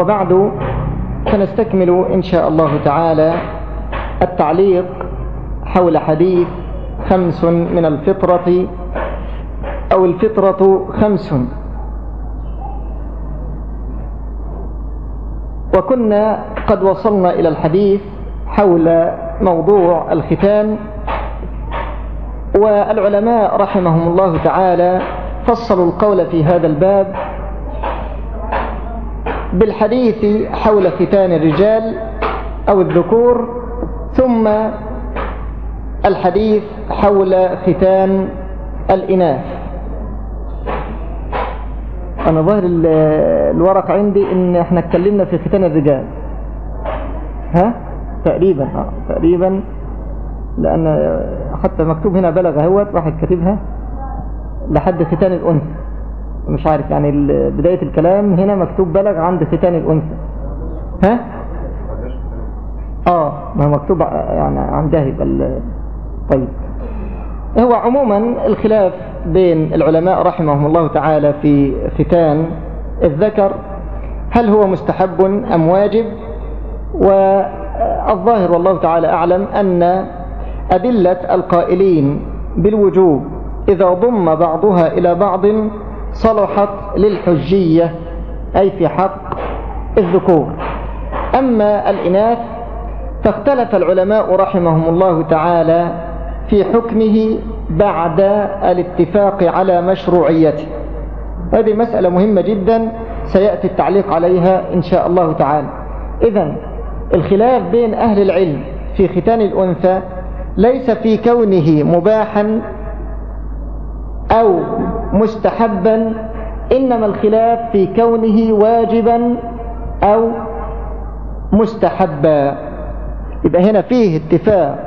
وبعد فنستكمل إن شاء الله تعالى التعليق حول حديث خمس من الفطرة أو الفطرة خمس. وكنا قد وصلنا إلى الحديث حول موضوع الختان والعلماء رحمهم الله تعالى فصلوا القول في هذا الباب بالحديث حول ختان الرجال أو الذكور ثم الحديث حول ختان الإناث. أنا ظاهر الورق عندي إن إحنا اتكلمنا في ختان الرجال. ها؟ تقريبا آه تقريبا. لأن حتى مكتوب هنا بلغ اهوت واحد كاتبها لحد ختان الأنثى. مش عارف يعني بداية الكلام هنا مكتوب بلغ عند ختان الأنثى. ها؟ آه ما هو مكتوب يعني عندها يبقى طيب. هو عموما الخلاف بين العلماء رحمهم الله تعالى في ختان الذكر هل هو مستحب أم واجب؟ والظاهر والله تعالى أعلم أن أدلة القائلين بالوجوب إذا ضم بعضها إلى بعض صلحت للحجية أي في حق الذكور. أما الإناث فاختلف العلماء رحمهم الله تعالى في حكمه بعد الاتفاق على مشروعيته. هذه مسألة مهمة جدا سيأتي التعليق عليها إن شاء الله تعالى. إذا الخلاف بين أهل العلم في ختان الأنثى ليس في كونه مباحا أو مستحبا إنما الخلاف في كونه واجبا أو مستحبا. يبقى هنا فيه اتفاق.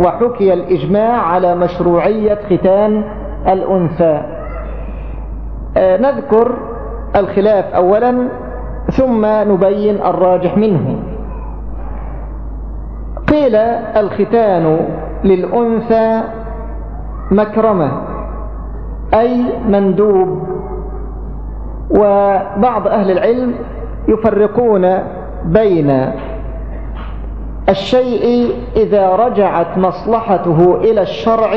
وحكي الإجماع على مشروعية ختان الأنثى. آه نذكر الخلاف أولا ثم نبين الراجح منه. قيل الختان للأنثى مكرمة. أي مندوب. وبعض أهل العلم يفرقون بين الشيء إذا رجعت مصلحته إلى الشرع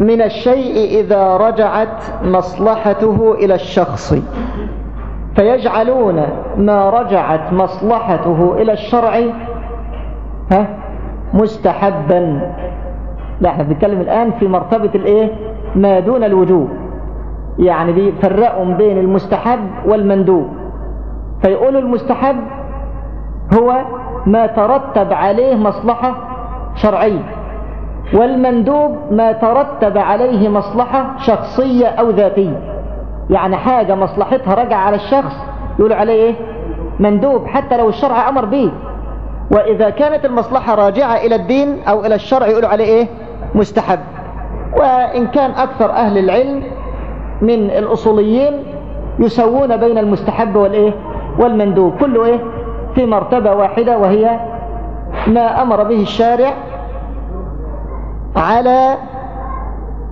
من الشيء إذا رجعت مصلحته إلى الشخص. فيجعلون ما رجعت مصلحته إلى الشرع ها مستحبا. لا إحنا بنتكلم الآن في مرتبة الإيه؟ ما دون الوجوب. يعني بيفرقوا بين المستحب والمندوب. فيقولوا المستحب هو ما ترتب عليه مصلحة شرعية والمندوب ما ترتب عليه مصلحة شخصية أو ذاتية. يعني حاجة مصلحتها رجع على الشخص يقول عليه إيه؟ مندوب حتى لو الشرع أمر به وإذا كانت المصلحة راجعة إلى الدين أو إلى الشرع يقولوا عليه إيه؟ مستحب. وإن كان أكثر أهل العلم من الأصوليين يسوون بين المستحب والإيه؟ والمندوب. كله إيه؟ في مرتبة واحدة وهي ما أمر به الشارع على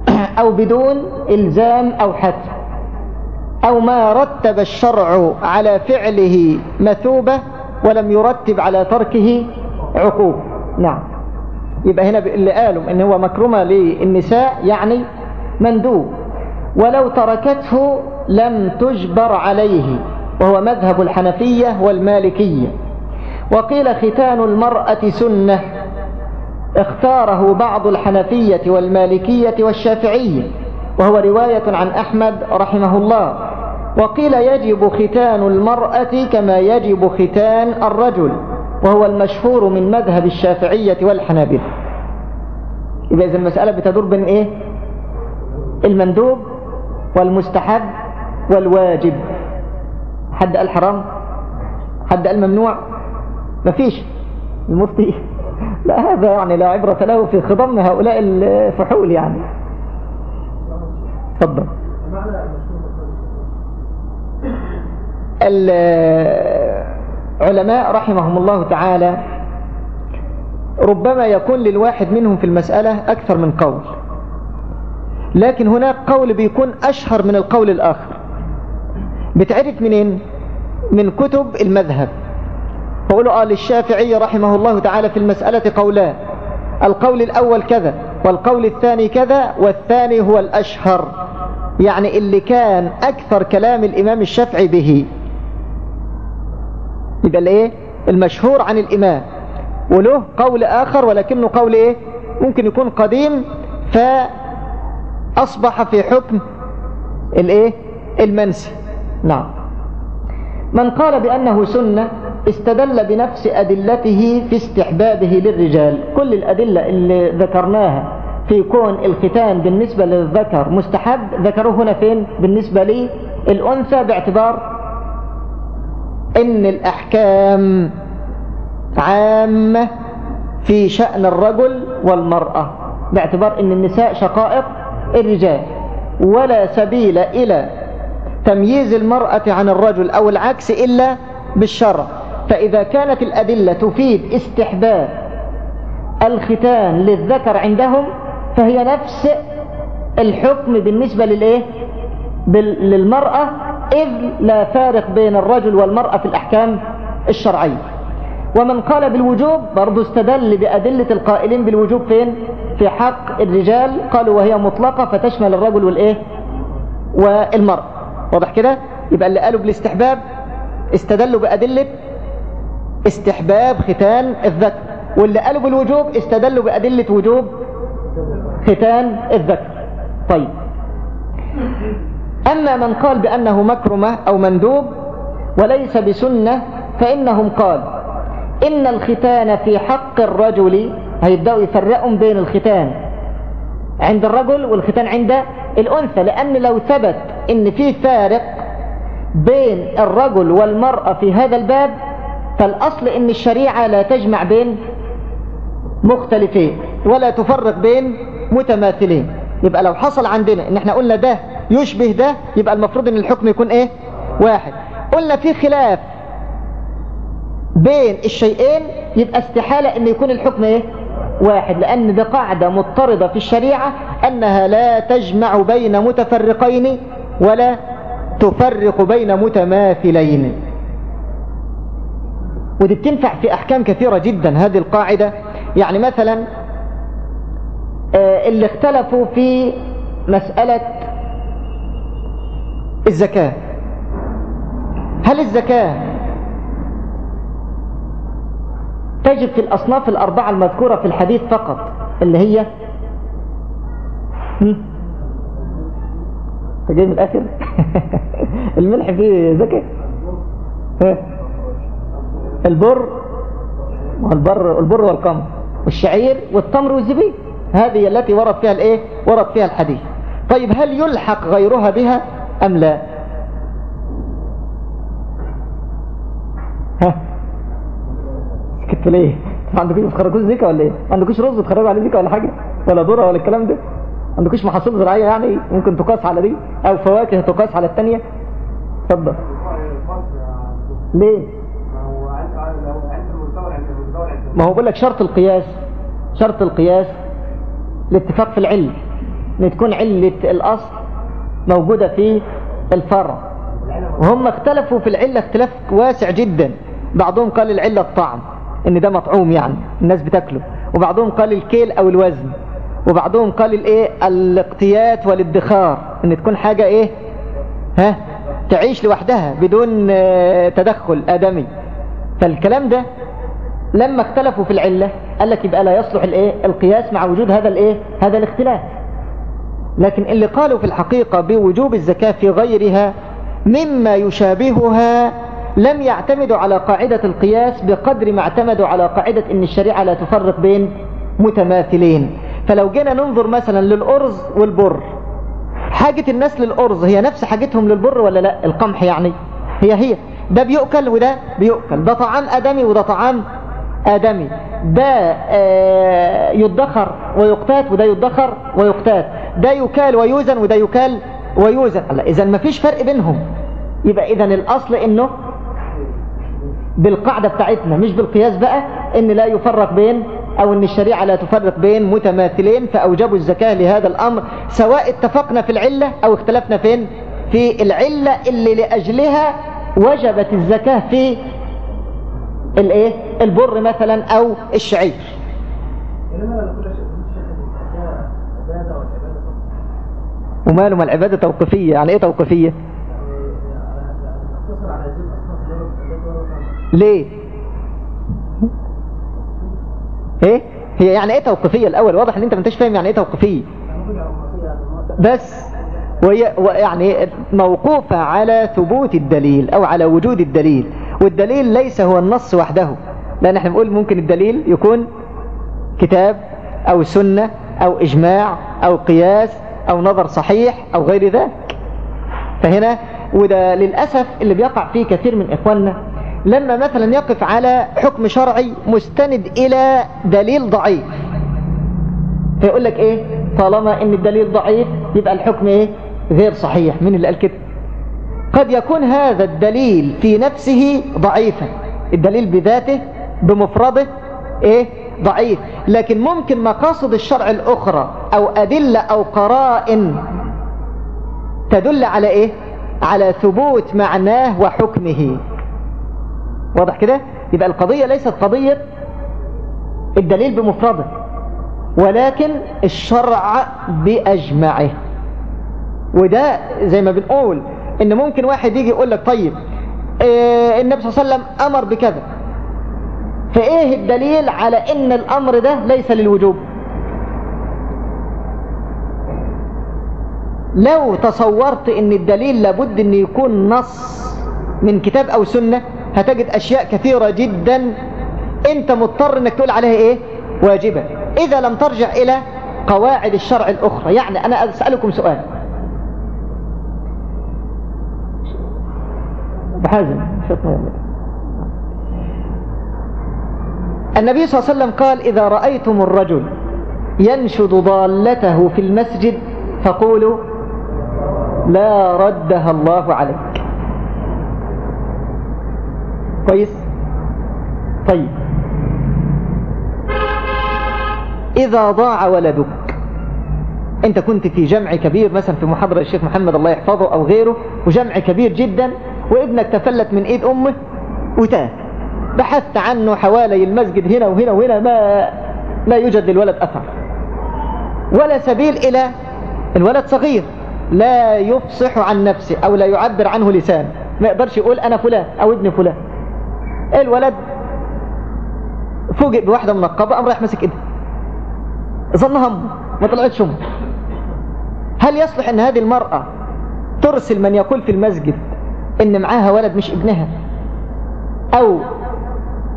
أو بدون إلزام أو حتم أو ما رتب الشرع على فعله مثوبة ولم يرتب على تركه عقوب. نعم. يبقى هنا اللي قالوا إن هو مكرمة للنساء يعني مندوب. ولو تركته لم تجبر عليه وهو مذهب الحنفية والمالكية. وقيل ختان المرأة سنة. اختاره بعض الحنفية والمالكية والشافعية. وهو رواية عن أحمد رحمه الله. وقيل يجب ختان المرأة كما يجب ختان الرجل. وهو المشهور من مذهب الشافعية والحنابلة. إذا إذا المسألة بتدور بين إيه؟ المندوب والمستحب والواجب. حد قال حرام؟ حد قال ممنوع؟ مفيش. المفتي لا هذا يعني لا عبرة له في خضم هؤلاء الفحول يعني. تفضل. العلماء رحمهم الله تعالى ربما يكون للواحد منهم في المسألة أكثر من قول. لكن هناك قول بيكون أشهر من القول الآخر. بتعرف منين؟ من كتب المذهب. فقولوا قال الشافعي رحمه الله تعالى في المسألة قولان القول الأول كذا والقول الثاني كذا والثاني هو الأشهر. يعني اللي كان أكثر كلام الإمام الشافعي به. يبقى الايه؟ المشهور عن الإمام. وله قول آخر ولكنه قول إيه؟ ممكن يكون قديم فأصبح في حكم الإيه؟ المنسي. نعم. من قال بأنه سنة استدل بنفس أدلته في استحبابه للرجال. كل الأدلة اللي ذكرناها في كون الختان بالنسبة للذكر مستحب ذكروه هنا فين؟ بالنسبة للأنثى باعتبار إن الأحكام عامة في شأن الرجل والمرأة باعتبار إن النساء شقائق الرجال ولا سبيل إلى تمييز المرأة عن الرجل أو العكس إلا بالشرع فإذا كانت الأدلة تفيد استحباب الختان للذكر عندهم فهي نفس الحكم بالنسبة للإيه؟ للمرأة إذ لا فارق بين الرجل والمرأة في الأحكام الشرعية. ومن قال بالوجوب برضو استدل بأدلة القائلين بالوجوب فين؟ في حق الرجال. قالوا وهي مطلقة فتشمل الرجل والإيه؟ والمرأة. واضح كده؟ يبقى اللي قالوا بالاستحباب استدلوا بأدلة استحباب ختان الذكر. واللي قالوا بالوجوب استدلوا بأدلة وجوب ختان الذكر. طيب. أما من قال بأنه مكرمة أو مندوب وليس بسنة فإنهم قال إن الختان في حق الرجل هيبدأوا يفرقوا بين الختان. عند الرجل والختان عند الأنثى لأن لو ثبت إن في فارق بين الرجل والمرأة في هذا الباب فالأصل إن الشريعة لا تجمع بين مختلفين ولا تفرق بين متماثلين. يبقى لو حصل عندنا إن إحنا قلنا ده يشبه ده يبقى المفروض إن الحكم يكون إيه؟ واحد. قلنا في خلاف بين الشيئين يبقى استحالة إن يكون الحكم إيه؟ واحد لأن ده قاعدة مضطردة في الشريعة أنها لا تجمع بين متفرقين ولا تفرق بين متماثلين. ودي بتنفع في أحكام كثيرة جدا هذه القاعدة. يعني مثلا اللي اختلفوا في مسألة الزكاة. هل الزكاة تجب في الأصناف الأربعة المذكورة في الحديث فقط اللي هي؟ جاي من الآخر؟ الملح فيه زكاة؟ البر؟ والبر البر والقمر والشعير والتمر والزبيب. هذه التي ورد فيها الإيه؟ ورد فيها الحديث. طيب هل يلحق غيرها بها أم لا؟ ها؟ سكت ليه؟ ما عندكوش بتخرجوش زكا ولا إيه؟ عندكوش رز تخرجوا عليه زكا ولا حاجة؟ ولا ذرة ولا الكلام ده؟ عندكوش محاصيل زراعية يعني ممكن تقاس على دي؟ أو فواكه تقاس على الثانية اتفضل. ليه؟ ما هو بقول لك شرط القياس شرط القياس الاتفاق في العلم إن تكون علة الأصل موجودة في الفرع. وهم اختلفوا في العلة اختلاف واسع جدا. بعضهم قال العلة الطعم إن ده مطعوم يعني الناس بتاكله. وبعضهم قال الكيل أو الوزن. وبعضهم قال الإيه؟ الاقتيات والادخار إن تكون حاجة إيه؟ ها؟ تعيش لوحدها بدون تدخل آدمي. فالكلام ده لما اختلفوا في العلة قال لك يبقى لا يصلح الايه؟ القياس مع وجود هذا الايه؟ هذا الاختلاف. لكن اللي قالوا في الحقيقة بوجوب الزكاة في غيرها مما يشابهها لم يعتمدوا على قاعدة القياس بقدر ما اعتمدوا على قاعدة إن الشريعة لا تفرق بين متماثلين. فلو جينا ننظر مثلا للأرز والبر حاجة الناس للأرز هي نفس حاجتهم للبر ولا لا؟ القمح يعني هي هي. ده بيؤكل وده بيؤكل. ده طعام آدمي وده طعام آدمي. ده آه، يدخر ويقتات وده يدخر ويقتات. ده يكال ويوزن وده يكال ويوزن. إذا ما فيش فرق بينهم. يبقى إذا الأصل إنه بالقاعدة بتاعتنا مش بالقياس بقى إن لا يفرق بين أو إن الشريعة لا تفرق بين متماثلين فأوجبوا الزكاة لهذا الأمر سواء اتفقنا في العلة أو اختلفنا فين؟ في العلة اللي لأجلها وجبت الزكاة في الايه؟ البر مثلا أو الشعير. وماله ما العبادة توقفية يعني إيه توقفية ليه؟ إيه؟ هي يعني إيه توقفية الأول؟ واضح إن أنت ما أنتش فاهم يعني إيه توقفية بس. وهي يعني موقوفة على ثبوت الدليل أو على وجود الدليل. والدليل ليس هو النص وحده. لأن إحنا بنقول ممكن الدليل يكون كتاب أو سنة أو إجماع أو قياس أو نظر صحيح أو غير ذلك. فهنا وده للأسف اللي بيقع فيه كثير من إخواننا. لما مثلا يقف على حكم شرعي مستند إلى دليل ضعيف فيقول لك إيه؟ طالما إن الدليل ضعيف يبقى الحكم إيه؟ غير صحيح. من اللي قال كده؟ قد يكون هذا الدليل في نفسه ضعيفا. الدليل بذاته بمفرده إيه؟ ضعيف. لكن ممكن مقاصد الشرع الأخرى أو أدلة أو قرائن تدل على إيه؟ على ثبوت معناه وحكمه. واضح كده؟ يبقى القضية ليست قضية الدليل بمفرده ولكن الشرع بأجمعه. وده زي ما بنقول إن ممكن واحد يجي يقول لك طيب إيه النبي صلى الله عليه وسلم أمر بكذا. فإيه الدليل على إن الأمر ده ليس للوجوب؟ لو تصورت إن الدليل لابد إن يكون نص من كتاب أو سنة هتجد أشياء كثيرة جدا أنت مضطر إنك تقول عليها إيه؟ واجبة. إذا لم ترجع إلى قواعد الشرع الأخرى يعني أنا أسألكم سؤال. بحازم النبي صلى الله عليه وسلم قال إذا رأيتم الرجل ينشد ضالته في المسجد فقولوا لا ردها الله عليك. كويس؟ طيب. إذا ضاع ولدك أنت كنت في جمع كبير مثلا في محاضرة الشيخ محمد الله يحفظه أو غيره وجمع كبير جدا وابنك تفلت من إيد أمه وتاه بحثت عنه حوالي المسجد هنا وهنا وهنا ما لا يوجد للولد أثر. ولا سبيل إلى الولد صغير. لا يفصح عن نفسه أو لا يعبر عنه لسان. ما يقدرش يقول أنا فلان أو ابن فلان. الولد فوجئ بواحدة منقبة قام رايح ماسك ايدها ظنها أمه ما طلعتش أمه. هل يصلح إن هذه المرأة ترسل من يقول في المسجد إن معاها ولد مش ابنها. أو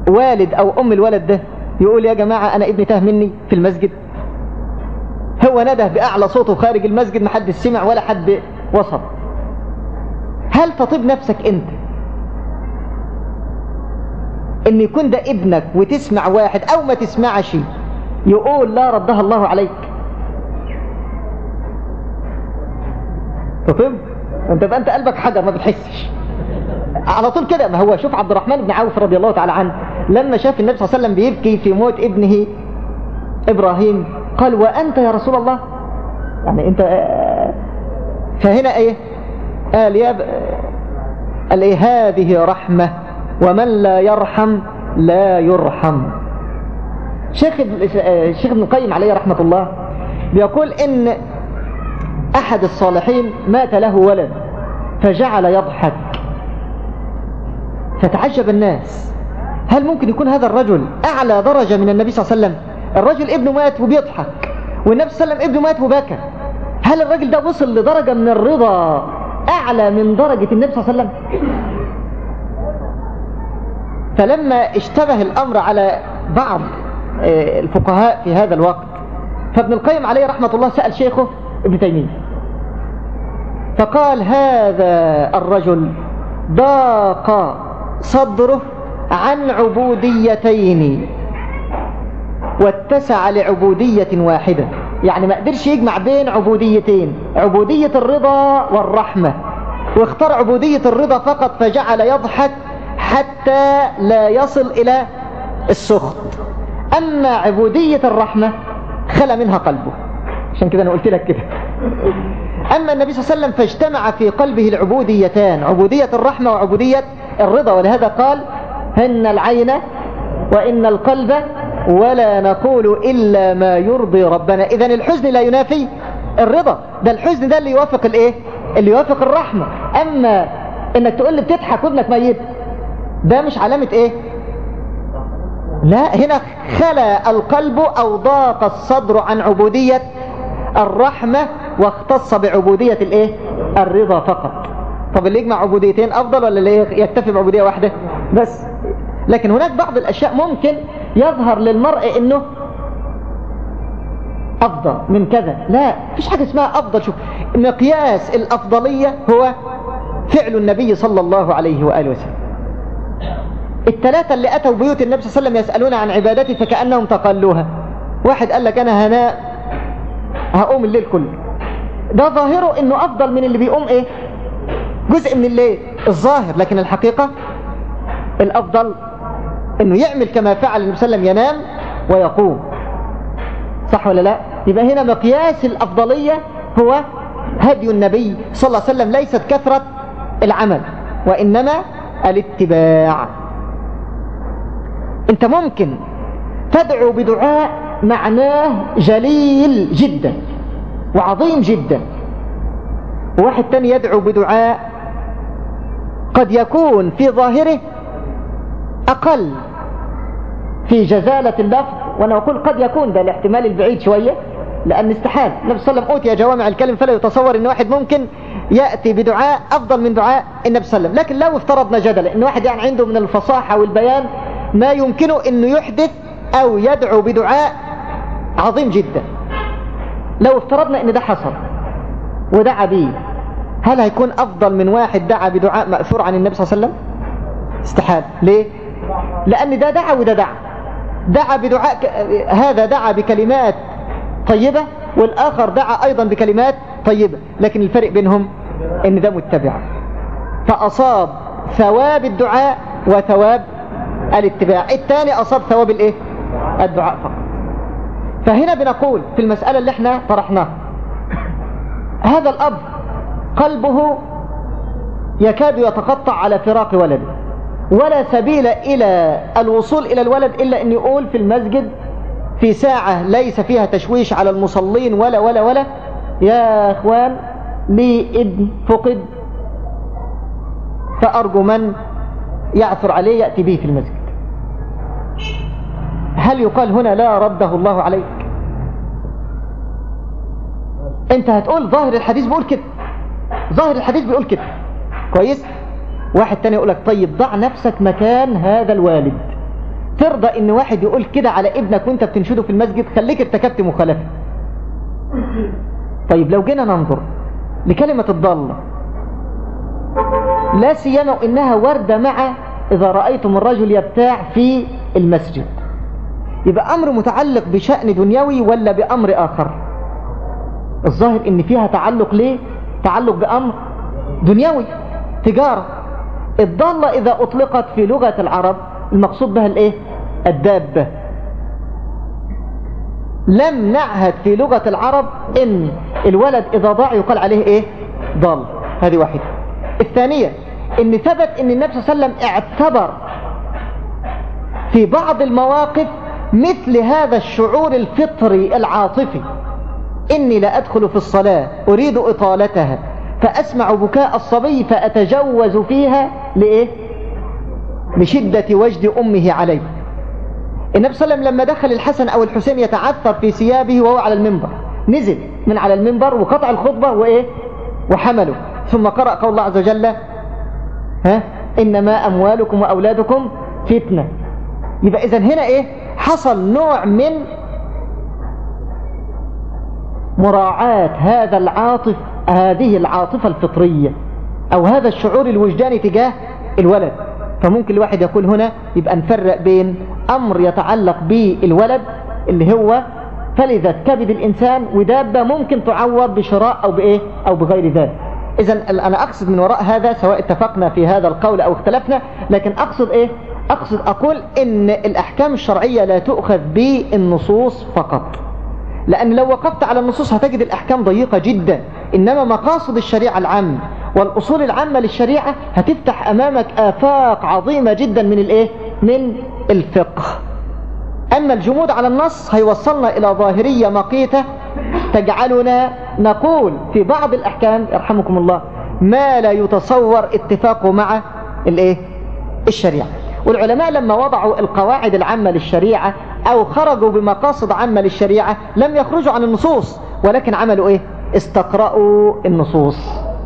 والد أو أم الولد ده يقول يا جماعة أنا ابني تاه مني في المسجد. هو نده بأعلى صوته خارج المسجد محدش سمع ولا حد وصل. هل تطيب نفسك أنت إن يكون ده ابنك وتسمع واحد أو ما تسمعش يقول لا ردها الله عليك؟ تطيب؟ انت بقى انت قلبك حجر ما بتحسش. على طول كده ما هو شوف عبد الرحمن بن عوف رضي الله تعالى عنه لما شاف النبي صلى الله عليه وسلم بيبكي في موت ابنه إبراهيم قال وأنت يا رسول الله؟ يعني انت فهنا إيه؟ قال يا. قال إيه؟ هذه رحمة ومن لا يرحم لا يرحم. شيخ ابن القيم عليه رحمة الله بيقول إن أحد الصالحين مات له ولد فجعل يضحك. فتعجب الناس. هل ممكن يكون هذا الرجل أعلى درجة من النبي صلى الله عليه وسلم؟ الرجل ابنه مات وبيضحك والنبي صلى الله عليه وسلم ابنه مات وبكى هل الرجل ده وصل لدرجة من الرضا أعلى من درجة النبي صلى الله عليه وسلم؟ فلما اشتبه الأمر على بعض آه، الفقهاء في هذا الوقت فابن القيم عليه رحمة الله سأل شيخه ابن تيمية. فقال هذا الرجل ضاق صدره عن عبوديتين واتسع لعبودية واحدة. يعني ما قدرش يجمع بين عبوديتين عبودية الرضا والرحمة. واختار عبودية الرضا فقط فجعل يضحك حتى لا يصل إلى السخط. أما عبودية الرحمة خلى منها قلبه. عشان كده أنا قلت لك كده. أما النبي صلى الله عليه وسلم فاجتمع في قلبه العبوديتان عبودية الرحمة وعبودية الرضا ولهذا قال هن العين وإن القلب ولا نقول إلا ما يرضي ربنا. إذا الحزن لا ينافي الرضا ده الحزن ده اللي يوافق الإيه؟ اللي يوافق الرحمة. أما إنك تقول لي بتضحك وابنك ميت ده مش علامة إيه؟ لا هنا خلى القلب أو ضاق الصدر عن عبودية الرحمة واختص بعبودية الإيه؟ الرضا فقط. طب اللي يجمع عبوديتين أفضل ولا اللي يكتفي بعبودية واحدة؟ بس. لكن هناك بعض الأشياء ممكن يظهر للمرء إنه أفضل من كذا. لا فيش حاجة اسمها أفضل. شوف مقياس الأفضلية هو فعل النبي صلى الله عليه وآله وسلم. الثلاثة اللي أتوا بيوت النبي صلى الله عليه وسلم يسألون عن عبادتي فكأنهم تقلوها. واحد قال لك أنا هناء هقوم الليل كله. ده ظاهره إنه أفضل من اللي بيقوم إيه؟ جزء من الليل. الظاهر لكن الحقيقة الأفضل إنه يعمل كما فعل النبي صلى الله عليه وسلم ينام ويقوم. صح ولا لا؟ يبقى هنا مقياس الأفضلية هو هدي النبي صلى الله عليه وسلم ليست كثرة العمل وإنما الاتباع. أنت ممكن تدعو بدعاء معناه جليل جدا وعظيم جدا. وواحد تاني يدعو بدعاء قد يكون في ظاهره أقل في جزالة اللفظ وأنا أقول قد يكون ده الاحتمال البعيد شوية لأن استحال. النبي صلى الله عليه وسلم أوتي جوامع الكلم فلا يتصور أن واحد ممكن يأتي بدعاء أفضل من دعاء النبي صلى الله عليه وسلم. لكن لو افترضنا جدلا أن واحد يعني عنده من الفصاحة والبيان ما يمكنه أنه يحدث أو يدعو بدعاء عظيم جدا. لو افترضنا أن ده حصل ودعا به هل هيكون أفضل من واحد دعا بدعاء مأثور عن النبي صلى الله عليه وسلم؟ استحال ليه؟ لأن ده دعا وده دعا. دعا بدعاء هذا دعا بكلمات طيبة والآخر دعا أيضا بكلمات طيبة. لكن الفرق بينهم إن ده متبع. فأصاب ثواب الدعاء وثواب الاتباع. الثاني أصاب ثواب الإيه؟ الدعاء فقط. فهنا بنقول في المسألة اللي إحنا طرحناها. هذا الأب قلبه يكاد يتقطع على فراق ولده ولا سبيل إلى الوصول إلى الولد إلا أن يقول في المسجد في ساعة ليس فيها تشويش على المصلين ولا ولا ولا يا أخوان لي ابن فقد فأرجو من يعثر عليه يأتي به في المسجد. هل يقال هنا لا رده الله عليك؟ انت هتقول ظاهر الحديث بيقول كده. ظاهر الحديث بيقول كده. كويس؟ واحد تاني يقولك طيب ضع نفسك مكان هذا الوالد. ترضى إن واحد يقول كده على ابنك وأنت بتنشده في المسجد خليك ارتكبت مخالفة. طيب لو جينا ننظر لكلمة الضالة لا سيما إنها وردة مع إذا رأيتم الرجل يبتاع في المسجد. يبقى أمر متعلق بشأن دنيوي ولا بأمر آخر؟ الظاهر إن فيها تعلق ليه؟ تعلق بأمر دنيوي تجارة. الضالة إذا أطلقت في لغة العرب المقصود بها الإيه؟ الدابة. لم نعهد في لغة العرب إن الولد إذا ضاع يقال عليه إيه؟ ضال. هذه واحدة. الثانية إن ثبت إن النبي صلى الله عليه وسلم اعتبر في بعض المواقف مثل هذا الشعور الفطري العاطفي. إني لا أدخل في الصلاة أريد إطالتها فأسمع بكاء الصبي فأتجوز فيها لإيه؟ لشدة وجد أمه عليه. النبي صلى الله عليه وسلم لما دخل الحسن أو الحسين يتعثر في ثيابه وهو على المنبر نزل من على المنبر وقطع الخطبة وإيه؟ وحمله. ثم قرأ قول الله عز وجل ها؟ إنما أموالكم وأولادكم فتنة. يبقى إذن هنا إيه؟ حصل نوع من مراعاة هذا العاطف هذه العاطفة الفطرية أو هذا الشعور الوجداني تجاه الولد. فممكن الواحد يقول هنا يبقى نفرق بين أمر يتعلق بالولد اللي هو فلذة كبد الإنسان ودابة ممكن تعوض بشراء أو بإيه؟ أو بغير ذلك. إذا أنا أقصد من وراء هذا سواء اتفقنا في هذا القول أو اختلفنا لكن أقصد إيه؟ أقصد أقول إن الأحكام الشرعية لا تؤخذ بالنصوص فقط لأن لو وقفت على النصوص هتجد الأحكام ضيقة جدا إنما مقاصد الشريعة العامة والأصول العامة للشريعة هتفتح أمامك آفاق عظيمة جدا من الإيه؟ من الفقه أما الجمود على النص هيوصلنا إلى ظاهرية مقيتة تجعلنا نقول في بعض الأحكام يرحمكم الله ما لا يتصور اتفاقه مع الإيه؟ الشريعة والعلماء لما وضعوا القواعد العامة للشريعة أو خرجوا بمقاصد عامة للشريعة لم يخرجوا عن النصوص ولكن عملوا إيه؟ استقرأوا النصوص.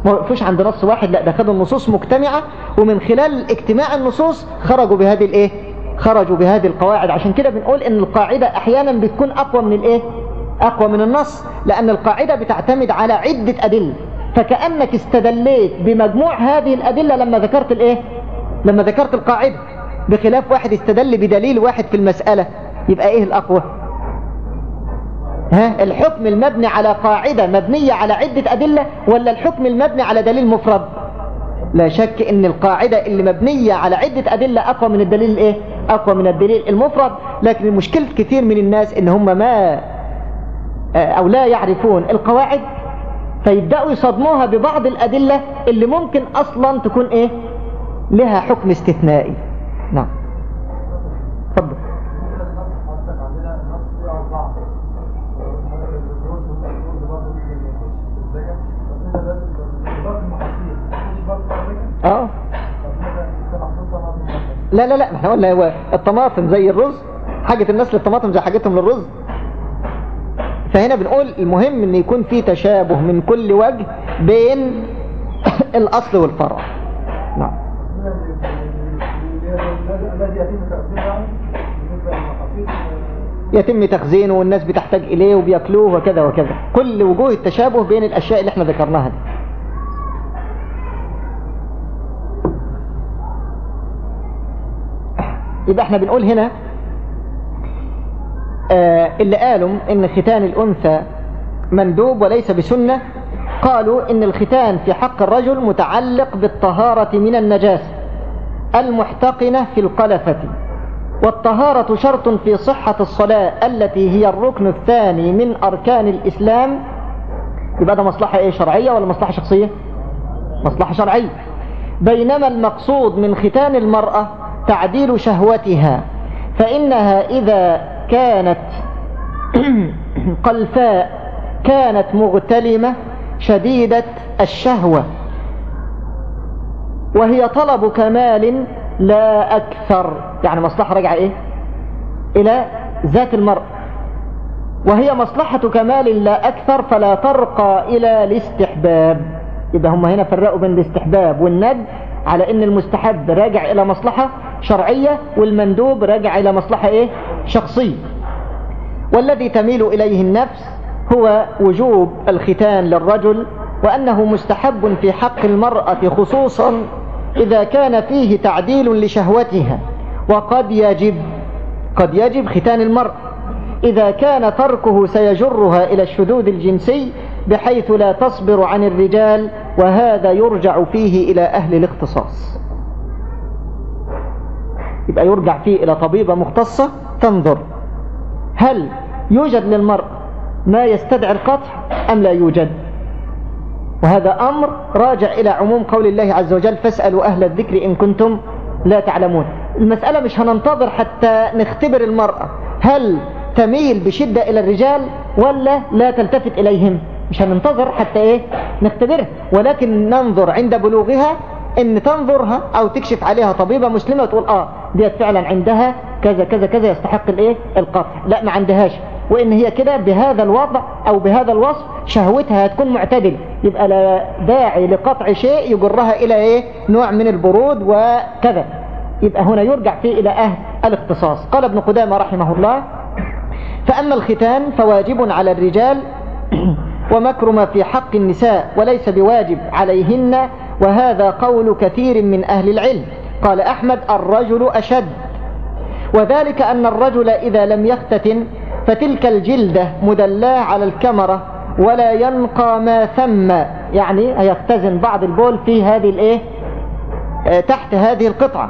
ما وقفوش عند نص واحد لا ده خدوا النصوص مجتمعة ومن خلال اجتماع النصوص خرجوا بهذه الإيه؟ خرجوا بهذه القواعد. عشان كده بنقول إن القاعدة أحيانا بتكون أقوى من الإيه؟ أقوى من النص لأن القاعدة بتعتمد على عدة أدلة. فكأنك استدليت بمجموع هذه الأدلة لما ذكرت الإيه؟ لما ذكرت القاعدة. بخلاف واحد استدل بدليل واحد في المسألة يبقى إيه الأقوى؟ ها؟ الحكم المبني على قاعدة مبنية على عدة أدلة ولا الحكم المبني على دليل مفرد؟ لا شك إن القاعدة اللي مبنية على عدة أدلة أقوى من الدليل الايه أقوى من الدليل المفرد لكن المشكلة كثير من الناس إن هم ما أو لا يعرفون القواعد فيبدأوا يصدموها ببعض الأدلة اللي ممكن أصلا تكون إيه؟ لها حكم استثنائي. نعم. تفضل. آه. لا لا لا إحنا قلنا هو الطماطم زي الرز حاجة الناس للطماطم زي حاجتهم للرز. فهنا بنقول المهم إن يكون في تشابه من كل وجه بين الأصل والفرع. نعم. يتم تخزينه والناس بتحتاج إليه وبيأكلوه وكذا وكذا. كل وجوه التشابه بين الأشياء اللي إحنا ذكرناها دي. يبقى إحنا بنقول هنا آه اللي قالوا إن ختان الأنثى مندوب وليس بسنة قالوا إن الختان في حق الرجل متعلق بالطهارة من النجاسة. المحتقنة في القلفة. والطهارة شرط في صحة الصلاة التي هي الركن الثاني من أركان الإسلام. يبقى ده مصلحة إيه؟ شرعية ولا مصلحة شخصية؟ مصلحة شرعية. بينما المقصود من ختان المرأة تعديل شهوتها فإنها إذا كانت قلفاء كانت مغتلمة شديدة الشهوة. وهي طلب كمال لا أكثر. يعني مصلحة رجع إيه؟ إلى ذات المرء. وهي مصلحة كمال لا أكثر فلا ترقى إلى الاستحباب. يبقى هم هنا فرقوا بين الاستحباب والند على إن المستحب راجع إلى مصلحة شرعية والمندوب راجع إلى مصلحة إيه؟ شخصية. والذي تميل إليه النفس هو وجوب الختان للرجل وأنه مستحب في حق المرأة خصوصا إذا كان فيه تعديل لشهوتها وقد يجب قد يجب ختان المرأة إذا كان تركه سيجرها إلى الشذوذ الجنسي بحيث لا تصبر عن الرجال وهذا يرجع فيه إلى أهل الاختصاص. يبقى يرجع فيه إلى طبيبة مختصة؟ تنظر. هل يوجد للمرأة ما يستدعي القطع أم لا يوجد؟ وهذا أمر راجع إلى عموم قول الله عز وجل فاسألوا أهل الذكر إن كنتم لا تعلمون. المسألة مش هننتظر حتى نختبر المرأة. هل تميل بشدة إلى الرجال ولا لا تلتفت إليهم؟ مش هننتظر حتى إيه؟ نختبرها ولكن ننظر عند بلوغها إن تنظرها أو تكشف عليها طبيبة مسلمة وتقول آه ديت فعلا عندها كذا كذا كذا يستحق الإيه؟ القطع. لا ما عندهاش. وإن هي كده بهذا الوضع أو بهذا الوصف شهوتها هتكون معتدل يبقى لا داعي لقطع شيء يجرها إلى إيه؟ نوع من البرود وكذا. يبقى هنا يرجع فيه إلى أهل الاختصاص. قال ابن قدامة رحمه الله فأما الختان فواجب على الرجال ومكرم في حق النساء وليس بواجب عليهن وهذا قول كثير من أهل العلم. قال أحمد الرجل أشد. وذلك أن الرجل إذا لم يختتن فتلك الجلدة مدلاة على الكمرة ولا ينقى ما ثم. يعني يختزن بعض البول في هذه الإيه؟ آه، تحت هذه القطعة.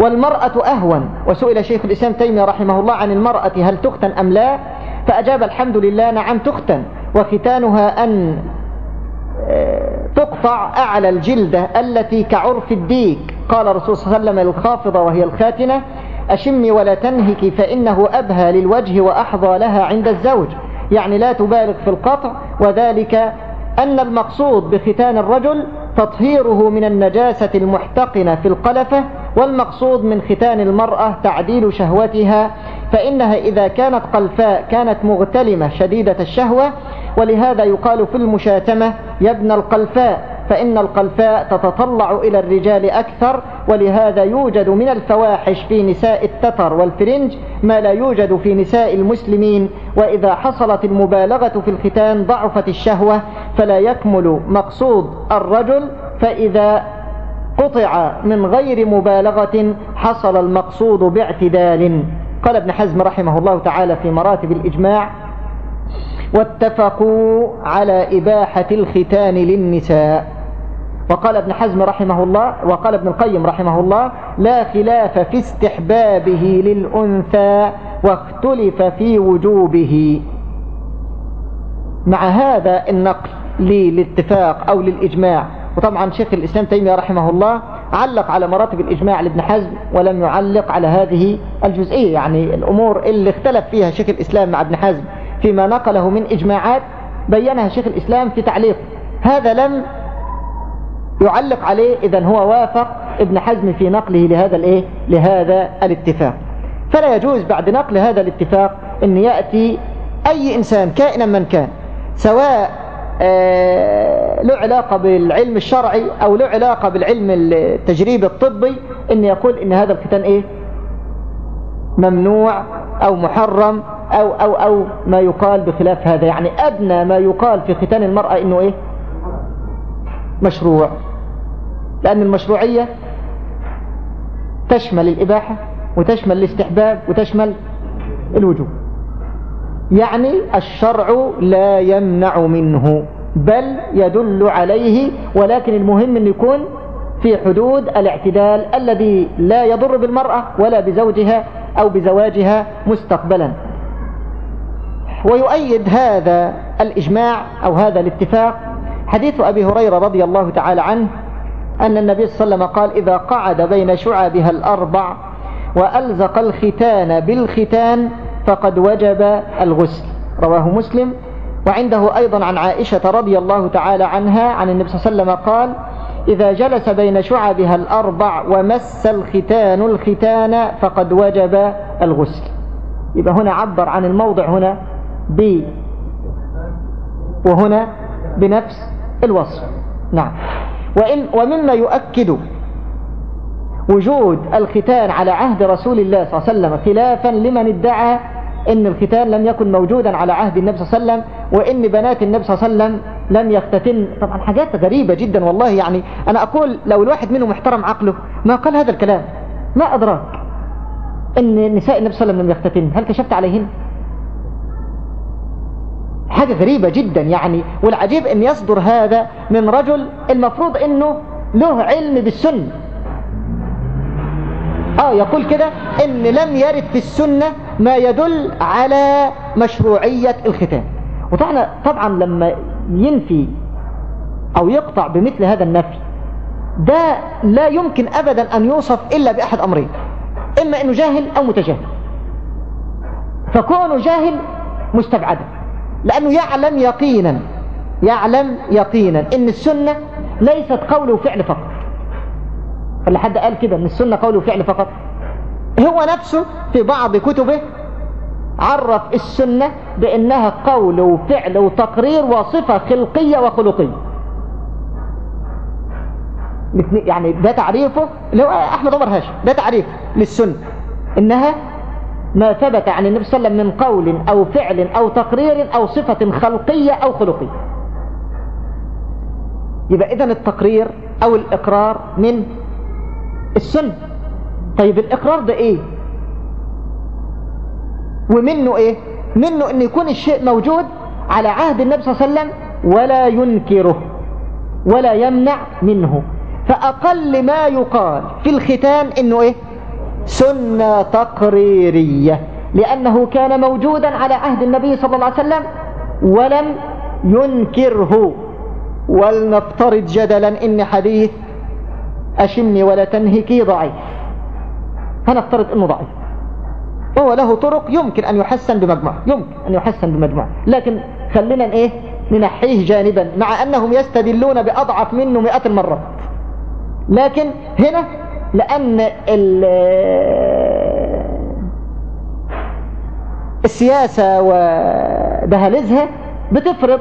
والمرأة أهون. وسئل شيخ الإسلام تيمية رحمه الله عن المرأة هل تختن أم لا؟ فأجاب الحمد لله نعم تختن. وختانها أن آه، تقطع أعلى الجلدة التي كعرف الديك. قال الرسول صلى الله عليه وسلم الخافضة وهي الخاتنة أشمي ولا تنهك فإنه أبهى للوجه وأحظى لها عند الزوج. يعني لا تبالغ في القطع وذلك أن المقصود بختان الرجل تطهيره من النجاسة المحتقنة في القلفة والمقصود من ختان المرأة تعديل شهوتها فإنها إذا كانت قلفاء كانت مغتلمة شديدة الشهوة. ولهذا يقال في المشاتمة يا ابن القلفاء فإن القلفاء تتطلع إلى الرجال أكثر ولهذا يوجد من الفواحش في نساء التتر والفرنج ما لا يوجد في نساء المسلمين. وإذا حصلت المبالغة في الختان ضعفت الشهوة فلا يكمل مقصود الرجل فإذا قطع من غير مبالغة حصل المقصود باعتدال. قال ابن حزم رحمه الله تعالى في مراتب الإجماع واتفقوا على إباحة الختان للنساء. وقال ابن حزم رحمه الله وقال ابن القيم رحمه الله لا خلاف في استحبابه للأنثى واختلف في وجوبه. مع هذا النقل للاتفاق أو للإجماع وطبعا شيخ الإسلام تيمية رحمه الله علق على مراتب الإجماع لابن حزم ولم يعلق على هذه الجزئية يعني الأمور اللي اختلف فيها شيخ الإسلام مع ابن حزم فيما نقله من إجماعات بينها شيخ الإسلام في تعليق. هذا لم يعلق عليه إذا هو وافق ابن حزم في نقله لهذا الإيه؟ لهذا الاتفاق. فلا يجوز بعد نقل هذا الاتفاق إن يأتي أي إنسان كائنا من كان سواء آه، له علاقة بالعلم الشرعي أو له علاقة بالعلم التجريبي الطبي إن يقول إن هذا الختان إيه؟ ممنوع أو محرم أو أو أو ما يقال بخلاف هذا. يعني أدنى ما يقال في ختان المرأة إنه إيه؟ مشروع. لأن المشروعية تشمل الإباحة وتشمل الاستحباب وتشمل الوجوب. يعني الشرع لا يمنع منه بل يدل عليه ولكن المهم أن يكون في حدود الاعتدال الذي لا يضر بالمرأة ولا بزوجها أو بزواجها مستقبلا. ويؤيد هذا الإجماع أو هذا الاتفاق حديث أبي هريرة رضي الله تعالى عنه أن النبي صلى الله عليه وسلم قال إذا قعد بين شعبها الأربع وألزق الختان بالختان فقد وجب الغسل. رواه مسلم. وعنده أيضا عن عائشة رضي الله تعالى عنها عن النبي صلى الله عليه وسلم قال إذا جلس بين شعبها الأربع ومس الختان الختان فقد وجب الغسل. يبقى هنا عبر عن الموضع هنا ب وهنا بنفس الوصف. نعم. وإن ومما يؤكد وجود الختان على عهد رسول الله صلى الله عليه وسلم خلافا لمن ادعى إن الختان لم يكن موجودا على عهد النبي صلى الله عليه وسلم وإن بنات النبي صلى الله عليه وسلم لم يختتن. طبعا حاجات غريبة جدا والله يعني أنا أقول لو الواحد منهم محترم عقله ما قال هذا الكلام؟ ما أدراك إن نساء النبي صلى الله عليه وسلم لم يختتن؟ هل كشفت عليهن؟ حاجة غريبة جدا يعني والعجيب إن يصدر هذا من رجل المفروض إنه له علم بالسنة. آه يقول كده إن لم يرد في السنة ما يدل على مشروعية الختان وطبعا طبعا لما ينفي أو يقطع بمثل هذا النفي ده لا يمكن ابدا أن يوصف إلا بأحد أمرين إما إنه جاهل أو متجاهل. فكونه جاهل مستبعدا. لأنه يعلم يقينا يعلم يقينا إن السنة ليست قول وفعل فقط. فاللي حد قال كده إن السنة قول وفعل فقط؟ هو نفسه في بعض كتبه عرف السنة بأنها قول وفعل وتقرير وصفة خلقية وخلقية. يعني ده تعريفه اللي هو أحمد عمر هاشم ده تعريف للسنة إنها ما ثبت عن النبي صلى الله عليه وسلم من قول أو فعل أو تقرير أو صفة خلقية أو خلقية. يبقى اذا التقرير أو الإقرار من السنة. طيب الإقرار ده إيه؟ ومنه إيه؟ منه إن يكون الشيء موجود على عهد النبي صلى الله عليه وسلم ولا ينكره ولا يمنع منه. فأقل ما يقال في الختان إنه إيه؟ سنة تقريرية لأنه كان موجودا على عهد النبي صلى الله عليه وسلم ولم ينكره. ولنفترض جدلا إن حديث اشمي ولا تنهكي ضعيف. فنفترض إنه ضعيف. وهو له طرق يمكن أن يحسن بمجموعة يمكن أن يحسن بمجموعة. لكن خلينا إيه ننحيه جانبا مع أنهم يستدلون بأضعف منه مئات المرات لكن هنا لأن السياسة ودهالزها بتفرض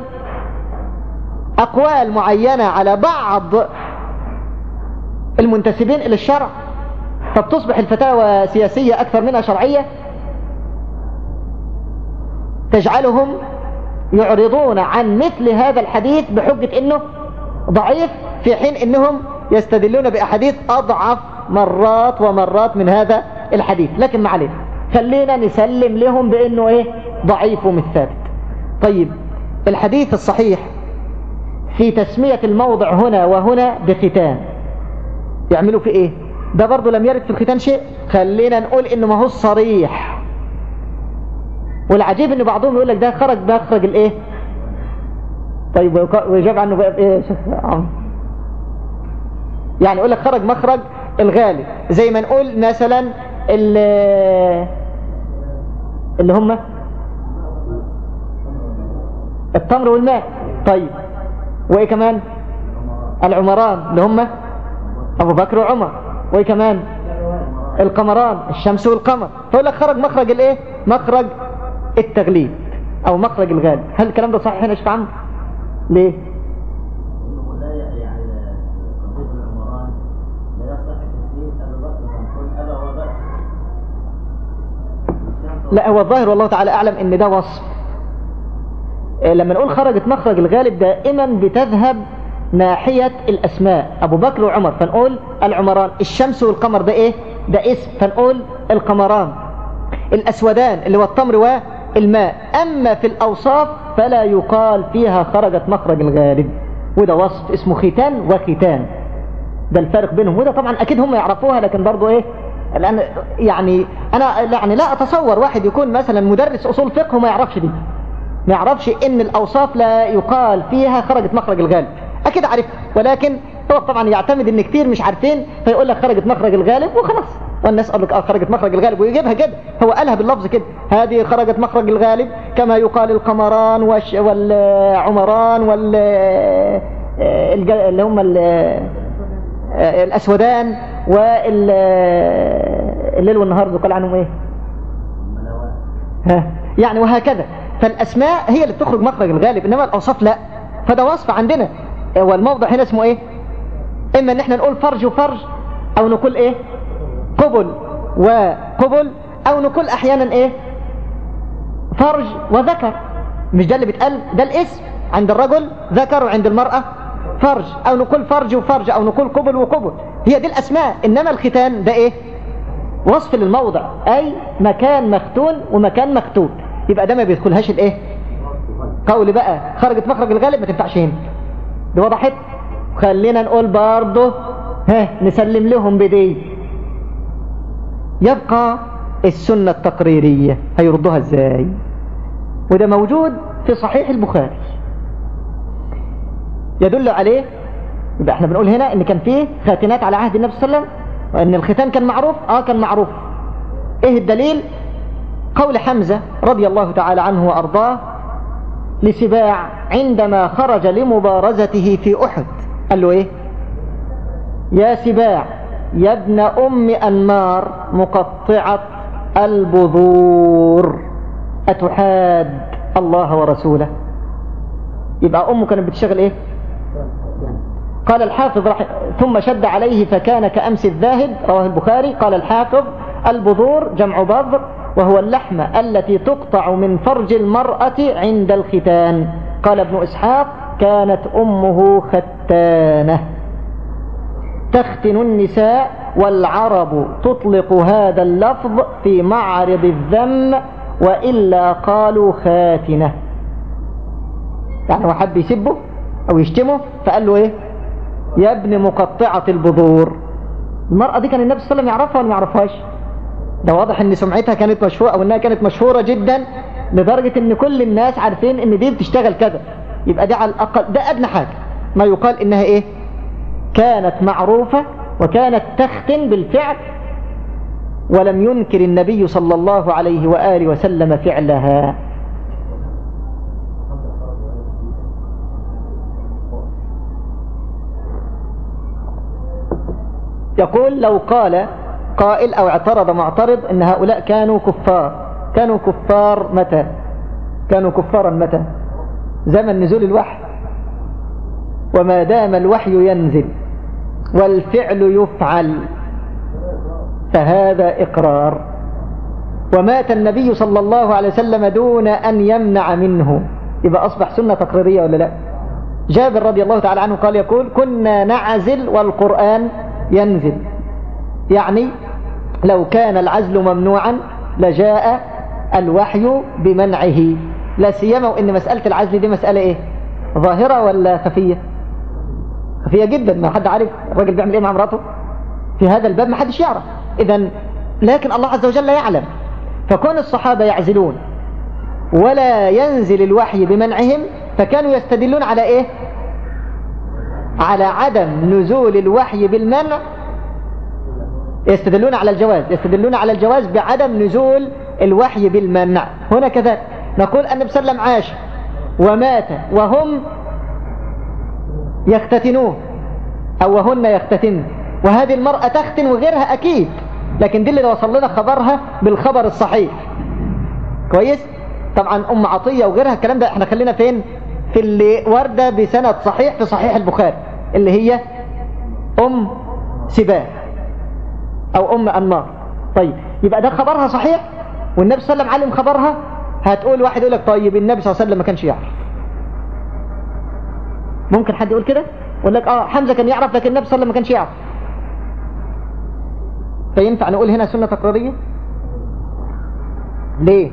أقوال معينة على بعض المنتسبين إلى الشرع. فبتصبح الفتاوى سياسية أكثر منها شرعية؟ تجعلهم يعرضون عن مثل هذا الحديث بحجة إنه ضعيف في حين إنهم يستدلون بأحاديث أضعف مرات ومرات من هذا الحديث. لكن ما علينا. خلينا نسلم لهم بأنه إيه؟ ضعيف ومش ثابت طيب الحديث الصحيح في تسمية الموضع هنا وهنا بختان. يعملوا في إيه؟ ده برضو لم يرد في الختان شيء؟ خلينا نقول إنه ما هو صريح. والعجيب إن بعضهم يقول لك ده خرج مخرج الإيه؟ طيب ويجاب عنه بقى إيه يعني يقول لك خرج مخرج الغالب زي ما نقول مثلا اللي, هم التمر والماء. طيب. وإيه كمان؟ العمران اللي هم أبو بكر وعمر. وإيه كمان؟ القمران الشمس والقمر. فيقول لك خرج مخرج الإيه؟ مخرج التغليب أو مخرج الغالب هل الكلام ده صحيح هنا يا شيخ ليه؟ لا هو الظاهر والله تعالى أعلم إن ده وصف. إيه، لما نقول خرجت مخرج الغالب دائما بتذهب ناحية الأسماء. أبو بكر وعمر فنقول العمران. الشمس والقمر ده إيه؟ ده اسم. فنقول القمران. الأسودان اللي هو التمر والماء. أما في الأوصاف فلا يقال فيها خرجت مخرج الغالب. وده وصف اسمه ختان وختان. ده الفارق بينهم. وده طبعا أكيد هم يعرفوها لكن برضو إيه؟ الآن يعني أنا يعني لا أتصور واحد يكون مثلا مدرس أصول فقه وما يعرفش دي. ما يعرفش إن الأوصاف لا يقال فيها خرجت مخرج الغالب. أكيد عارف ولكن هو طبعا يعتمد إن كتير مش عارفين فيقول لك خرجت مخرج الغالب وخلاص. والناس قال لك آه خرجت مخرج الغالب ويجيبها كده. هو قالها باللفظ كده. هذه خرجت مخرج الغالب كما يقال القمران والعمران وال اللي هم الأسودان والليل والنهار بيقال عنهم إيه؟ ها يعني وهكذا. فالأسماء هي اللي بتخرج مخرج الغالب إنما الأوصاف لا. فده وصف عندنا. والموضع هنا اسمه إيه؟ إما إن إحنا نقول فرج وفرج أو نقول إيه؟ قبل وقبل أو نقول أحيانا إيه؟ فرج وذكر. مش ده اللي بيتقال؟ ده الاسم عند الرجل ذكر وعند المرأة فرج أو نقول فرج وفرج أو نقول قبل وقبل. هي دي الأسماء. إنما الختان ده إيه؟ وصف للموضع. أي مكان مختون ومكان مختون يبقى ده ما بيدخلهاش الإيه؟ قول بقى. خرجت مخرج الغالب ما تنفعش هنا. دي وضحت خلينا نقول برضه ها نسلم لهم بدي. يبقى السنة التقريرية. هيردوها إزاي؟ وده موجود في صحيح البخاري. يدل عليه يبقى إحنا بنقول هنا إن كان فيه خاتنات على عهد النبي صلى الله عليه وسلم وإن الختان كان معروف آه كان معروف. إيه الدليل؟ قول حمزة رضي الله تعالى عنه وأرضاه لسباع عندما خرج لمبارزته في أحد. قال له إيه؟ يا سباع يا ابن أم أنمار مقطعة البذور أتحاد الله ورسوله. يبقى أمه كانت بتشغل إيه؟ قال الحافظ رح... ثم شد عليه فكان كأمس الذاهب رواه البخاري. قال الحافظ البذور جمع بذر وهو اللحمة التي تقطع من فرج المرأة عند الختان. قال ابن إسحاق كانت أمه ختانة. تختن النساء والعرب تطلق هذا اللفظ في معرض الذم وإلا قالوا خاتنة. يعني هو حب يسبه أو يشتمه فقال له إيه؟ يا ابن مقطعة البذور. المرأة دي كان النبي صلى الله عليه وسلم يعرفها ولا ما يعرفهاش؟ ده واضح إن سمعتها كانت مشهورة أو إنها كانت مشهورة جدا لدرجة إن كل الناس عارفين إن دي بتشتغل كذا. يبقى ده على الأقل ده أدنى حاجة. ما يقال إنها إيه؟ كانت معروفة وكانت تختن بالفعل ولم ينكر النبي صلى الله عليه وآله وسلم فعلها. يقول لو قال قائل أو اعترض معترض أن هؤلاء كانوا كفار. كانوا كفار متى؟ كانوا كفارا متى؟ زمن نزول الوحي. وما دام الوحي ينزل والفعل يفعل فهذا إقرار. ومات النبي صلى الله عليه وسلم دون أن يمنع منه. يبقى أصبح سنة تقريرية ولا لا؟ جابر رضي الله تعالى عنه قال يقول كنا نعزل والقرآن ينزل. يعني لو كان العزل ممنوعا لجاء الوحي بمنعه. لا سيما وإن مسألة العزل دي مسألة إيه؟ ظاهرة ولا خفية؟ خفية جدا. ما حد عارف الراجل بيعمل إيه مع مراته؟ في هذا الباب ما حدش يعرف. اذا لكن الله عز وجل يعلم. فكون الصحابة يعزلون ولا ينزل الوحي بمنعهم فكانوا يستدلون على إيه؟ على عدم نزول الوحي بالمنع يستدلون على الجواز يستدلون على الجواز بعدم نزول الوحي بالمنع هنا كذلك نقول عليه وسلم عاش ومات وهم يختتنون أو وهن يختتن. وهذه المرأة تختن وغيرها أكيد لكن دي اللي وصل لنا خبرها بالخبر الصحيح. كويس؟ طبعا أم عطية وغيرها الكلام ده إحنا خلينا فين؟ في اللي وردة بسند صحيح في صحيح البخاري اللي هي أم سباه أو أم أنمار. طيب يبقى ده خبرها صحيح؟ والنبي صلى الله عليه وسلم علم خبرها؟ هتقول واحد يقول لك طيب النبي صلى الله عليه وسلم ما كانش يعرف. ممكن حد يقول كده؟ يقول لك آه حمزة كان يعرف لكن النبي صلى الله عليه وسلم ما كانش يعرف. فينفع نقول هنا سنة تقريرية؟ ليه؟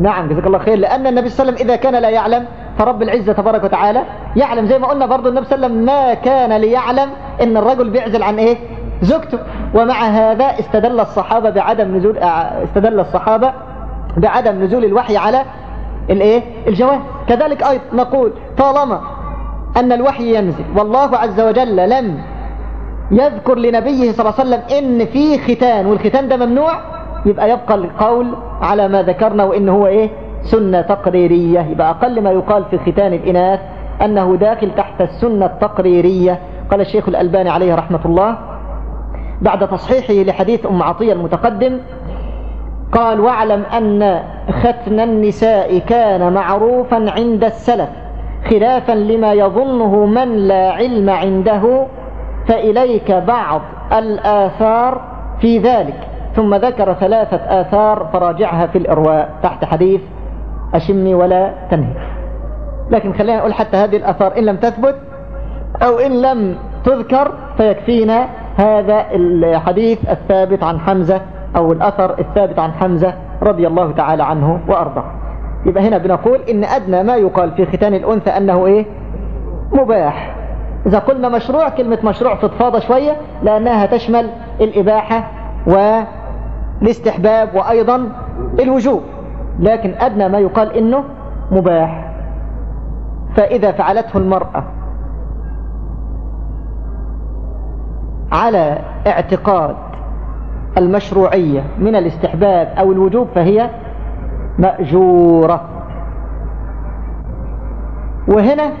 نعم جزاك الله خير. لأن النبي صلى الله عليه وسلم إذا كان لا يعلم فرب العزة تبارك وتعالى يعلم. زي ما قلنا برضو النبي صلى الله عليه وسلم ما كان ليعلم إن الرجل بيعزل عن إيه؟ زوجته. ومع هذا استدل الصحابة بعدم نزول استدل الصحابة بعدم نزول الوحي على الإيه؟ الجواز. كذلك أيضا نقول طالما أن الوحي ينزل والله عز وجل لم يذكر لنبيه صلى الله عليه وسلم إن في ختان والختان ده ممنوع يبقى يبقى القول على ما ذكرنا وان هو إيه؟ سنة تقريرية. يبقى أقل ما يقال في ختان الإناث أنه داخل تحت السنة التقريرية. قال الشيخ الألباني عليه رحمة الله بعد تصحيحه لحديث أم عطية المتقدم قال واعلم أن ختن النساء كان معروفا عند السلف خلافا لما يظنه من لا علم عنده فإليك بعض الآثار في ذلك. ثم ذكر ثلاثة آثار فراجعها في الإرواء تحت حديث أشمي ولا تنهي لكن خلينا نقول حتى هذه الآثار إن لم تثبت أو إن لم تذكر فيكفينا هذا الحديث الثابت عن حمزة أو الأثر الثابت عن حمزة رضي الله تعالى عنه وأرضاه. يبقى هنا بنقول إن أدنى ما يقال في ختان الأنثى أنه إيه؟ مباح. إذا قلنا مشروع كلمة مشروع فضفاضة شوية لأنها تشمل الإباحة والاستحباب وأيضا الوجوب لكن أدنى ما يقال إنه مباح. فإذا فعلته المرأة على اعتقاد المشروعية من الاستحباب أو الوجوب فهي مأجورة. وهنا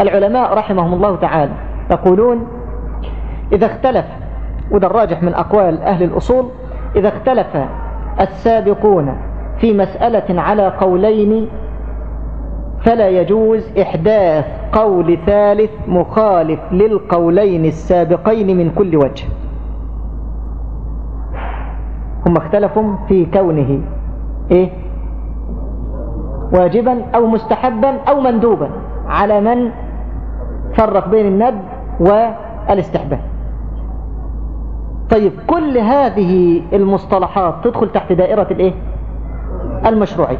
العلماء رحمهم الله تعالى يقولون إذا اختلف وده الراجح من أقوال أهل الأصول إذا اختلف السابقون في مسألة على قولين فلا يجوز إحداث قول ثالث مخالف للقولين السابقين من كل وجه. هم اختلفوا في كونه إيه؟ واجبا أو مستحبا أو مندوبا على من فرق بين الند الاستحباب طيب كل هذه المصطلحات تدخل تحت دائرة الإيه؟ المشروعية.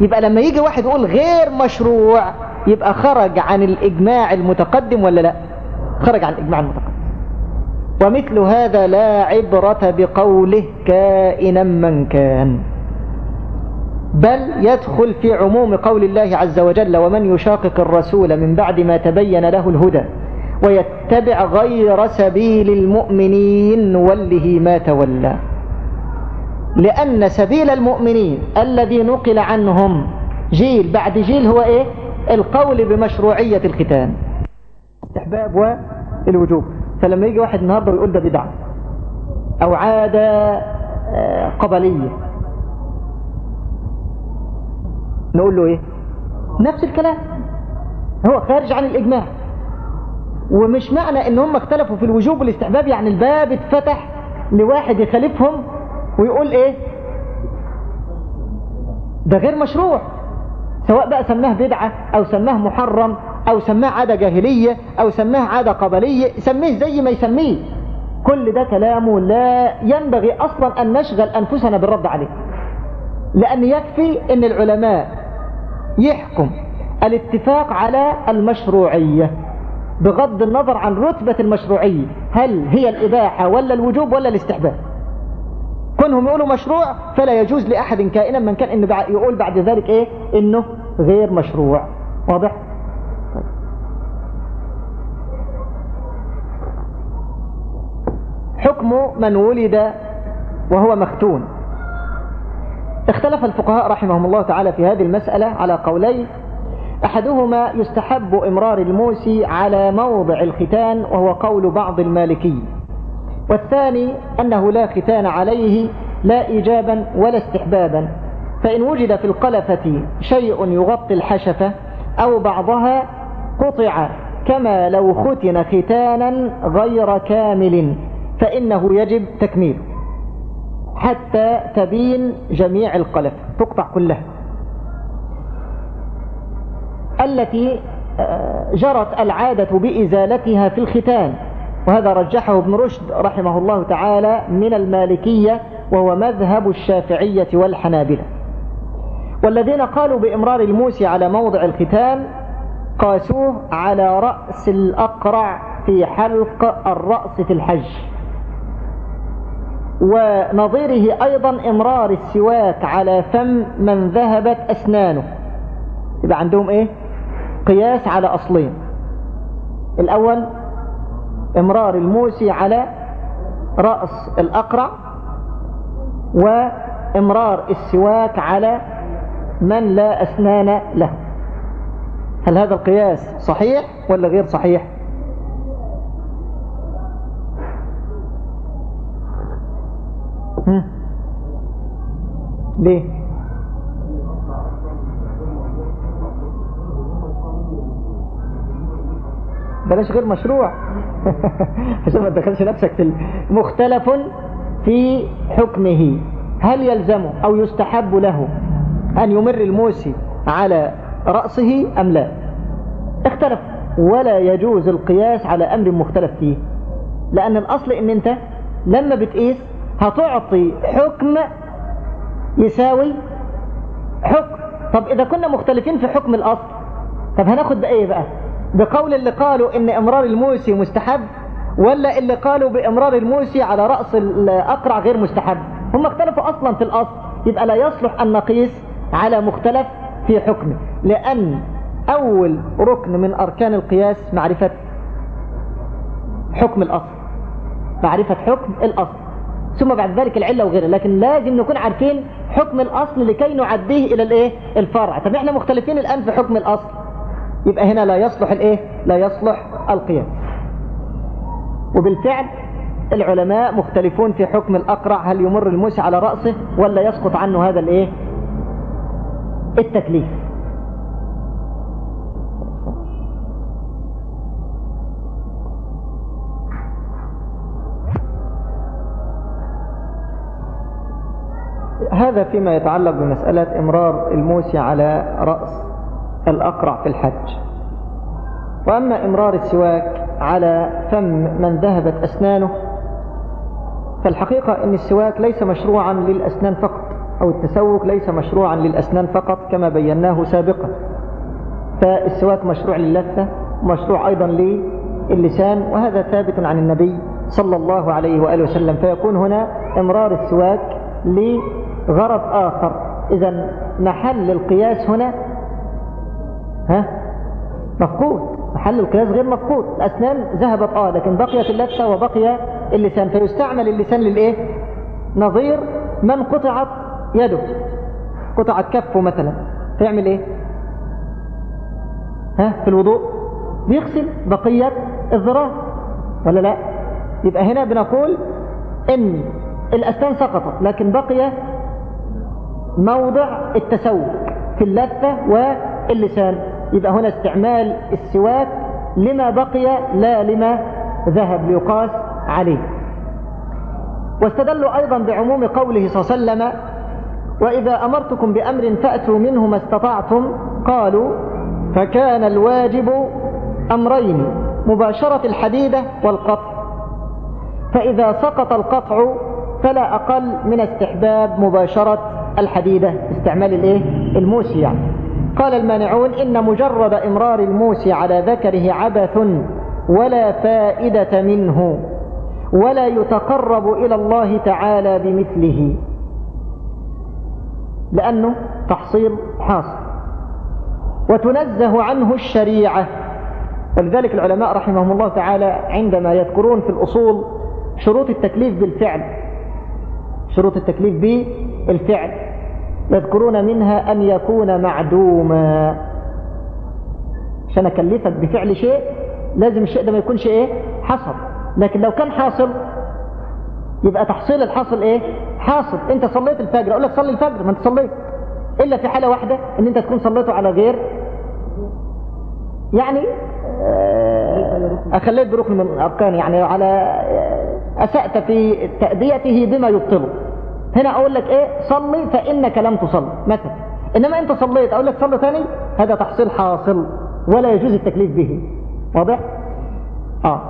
يبقى لما يجي واحد يقول غير مشروع يبقى خرج عن الإجماع المتقدم ولا لا؟ خرج عن الإجماع المتقدم. ومثل هذا لا عبرة بقوله كائنا من كان. بل يدخل في عموم قول الله عز وجل ومن يشاقق الرسول من بعد ما تبين له الهدى. ويتبع غير سبيل المؤمنين نوله ما تولى. لأن سبيل المؤمنين الذي نقل عنهم جيل بعد جيل هو إيه؟ القول بمشروعية الختان. استحباب والوجوب. فلما يجي واحد النهارده ويقول ده بدعة أو عادة آه، قبلية. نقول له إيه؟ نفس الكلام. هو خارج عن الإجماع. ومش معنى إن هم اختلفوا في الوجوب والاستحباب يعني الباب اتفتح لواحد يخالفهم ويقول إيه؟ ده غير مشروع. سواء بقى سماه بدعة أو سماه محرم أو سماه عادة جاهلية أو سماه عادة قبلية سميه زي ما يسميه. كل ده كلامه لا ينبغي أصلا أن نشغل أنفسنا بالرد عليه. لأن يكفي إن العلماء يحكم الاتفاق على المشروعية. بغض النظر عن رتبة المشروعية. هل هي الإباحة ولا الوجوب ولا الاستحباب؟ كونهم يقولوا مشروع فلا يجوز لأحد كائنا من كان إنه يقول بعد ذلك إيه؟ إنه غير مشروع. واضح؟ حكم من ولد وهو مختون. اختلف الفقهاء رحمهم الله تعالى في هذه المسألة على قولين أحدهما يستحب إمرار الموسي على موضع الختان وهو قول بعض المالكي. والثاني أنه لا ختان عليه لا إيجابا ولا استحبابا. فإن وجد في القلفة شيء يغطي الحشفة أو بعضها قطع كما لو ختن ختانا غير كامل فإنه يجب تكميله حتى تبين جميع القلفة تقطع كلها. التي آه، جرت العادة بإزالتها في الختان. وهذا رجحه ابن رشد رحمه الله تعالى من المالكية وهو مذهب الشافعية والحنابلة. والذين قالوا بإمرار الموس على موضع الختان قاسوه على رأس الأقرع في حلق الرأس في الحج. ونظيره أيضا إمرار السواك على فم من ذهبت أسنانه. يبقى عندهم إيه؟ قياس على أصلين. الأول إمرار الموسي على رأس الأقرع وإمرار السواك على من لا أسنان له. هل هذا القياس صحيح ولا غير صحيح؟ ليه؟ بلاش غير مشروع. عشان ما تدخلش نفسك في مختلف في حكمه. هل يلزمه أو يستحب له أن يمر الموسي على رأسه أم لا؟ اختلف. ولا يجوز القياس على أمر مختلف فيه. لأن الأصل إن أنت لما بتقيس هتعطي حكم يساوي حكم. طب إذا كنا مختلفين في حكم الأصل طب هناخد بأيه بقى؟ بقول اللي قالوا إن إمرار الموسي مستحب ولا اللي قالوا بإمرار الموسي على رأس الأقرع غير مستحب؟ هم اختلفوا أصلا في الأصل. يبقى لا يصلح أن نقيس على مختلف في حكمه لأن أول ركن من أركان القياس معرفة حكم الأصل. معرفة حكم الأصل. ثم بعد ذلك العلة وغيرها. لكن لازم نكون عارفين حكم الأصل لكي نعديه إلى الإيه؟ الفرع. طب إحنا مختلفين الآن في حكم الأصل. يبقى هنا لا يصلح الايه؟ لا يصلح القياس وبالفعل العلماء مختلفون في حكم الأقرع هل يمر الموسى على رأسه ولا يسقط عنه هذا الايه؟ التكليف. هذا فيما يتعلق بمسألة إمرار الموسى على رأس. الأقرع في الحج. وأما إمرار السواك على فم من ذهبت أسنانه فالحقيقة أن السواك ليس مشروعا للأسنان فقط أو التسوك ليس مشروعا للأسنان فقط كما بيناه سابقا. فالسواك مشروع للثة ومشروع أيضا للسان وهذا ثابت عن النبي صلى الله عليه وآله وسلم. فيكون هنا إمرار السواك لغرض آخر. إذا محل القياس هنا ها؟ مفقود. محل القياس غير مفقود. الأسنان ذهبت آه لكن بقيت اللثة وبقي اللسان. فيستعمل اللسان للإيه؟ نظير من قطعت يده. قطعت كفه مثلا. فيعمل إيه؟ ها؟ في الوضوء. بيغسل بقية الذراع. ولا لا؟ يبقى هنا بنقول إن الأسنان سقطت لكن بقي موضع التسوق في اللثة واللسان. يبقى هنا استعمال السواك لما بقي لا لما ذهب ليقاس عليه. واستدلوا أيضا بعموم قوله صلى الله عليه وسلم وإذا أمرتكم بأمر فأتوا منه ما استطعتم قالوا فكان الواجب أمرين مباشرة الحديدة والقطع. فإذا سقط القطع فلا أقل من استحباب مباشرة الحديدة استعمال الإيه؟ الموسي يعني قال المانعون إن مجرد إمرار الموسي على ذكره عبث ولا فائدة منه ولا يتقرب إلى الله تعالى بمثله. لأنه تحصيل حاصل. وتنزه عنه الشريعة. ولذلك العلماء رحمهم الله تعالى عندما يذكرون في الأصول شروط التكليف بالفعل. شروط التكليف بالفعل. يذكرون منها أن يكون معدوما. عشان أكلفك بفعل شيء لازم الشيء ده ما يكونش إيه؟ حصل لكن لو كان حاصل يبقى تحصيل الحاصل إيه؟ حاصل. أنت صليت الفجر أقول لك صلي الفجر ما أنت صليت. إلا في حالة واحدة أن أنت تكون صليته على غير يعني آه، أخليت بركن من الأركان يعني على آه، أسأت في تأديته بما يبطله هنا أقول لك إيه؟ صلي فإنك لم تصلي. مثلا. إنما أنت صليت أقول لك صلي ثاني هذا تحصيل حاصل ولا يجوز التكليف به. واضح؟ آه.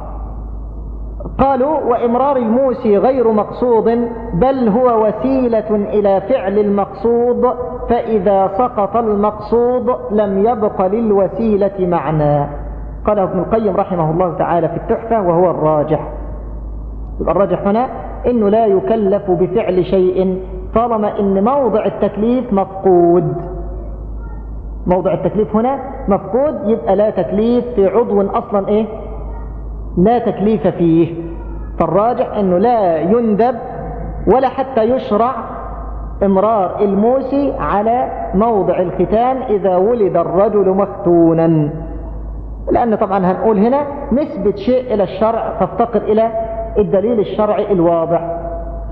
قالوا وإمرار الموسي غير مقصود بل هو وسيلة إلى فعل المقصود فإذا سقط المقصود لم يبق للوسيلة معنى. قال ابن القيم رحمه الله تعالى في التحفة وهو الراجح. الراجح هنا إنه لا يكلف بفعل شيء طالما إن موضع التكليف مفقود. موضع التكليف هنا مفقود يبقى لا تكليف في عضو أصلا إيه؟ لا تكليف فيه. فالراجح إنه لا يندب ولا حتى يشرع إمرار الموسي على موضع الختان إذا ولد الرجل مختونا. لأن طبعا هنقول هنا نسبة شيء إلى الشرع تفتقر إلى الدليل الشرعي الواضح.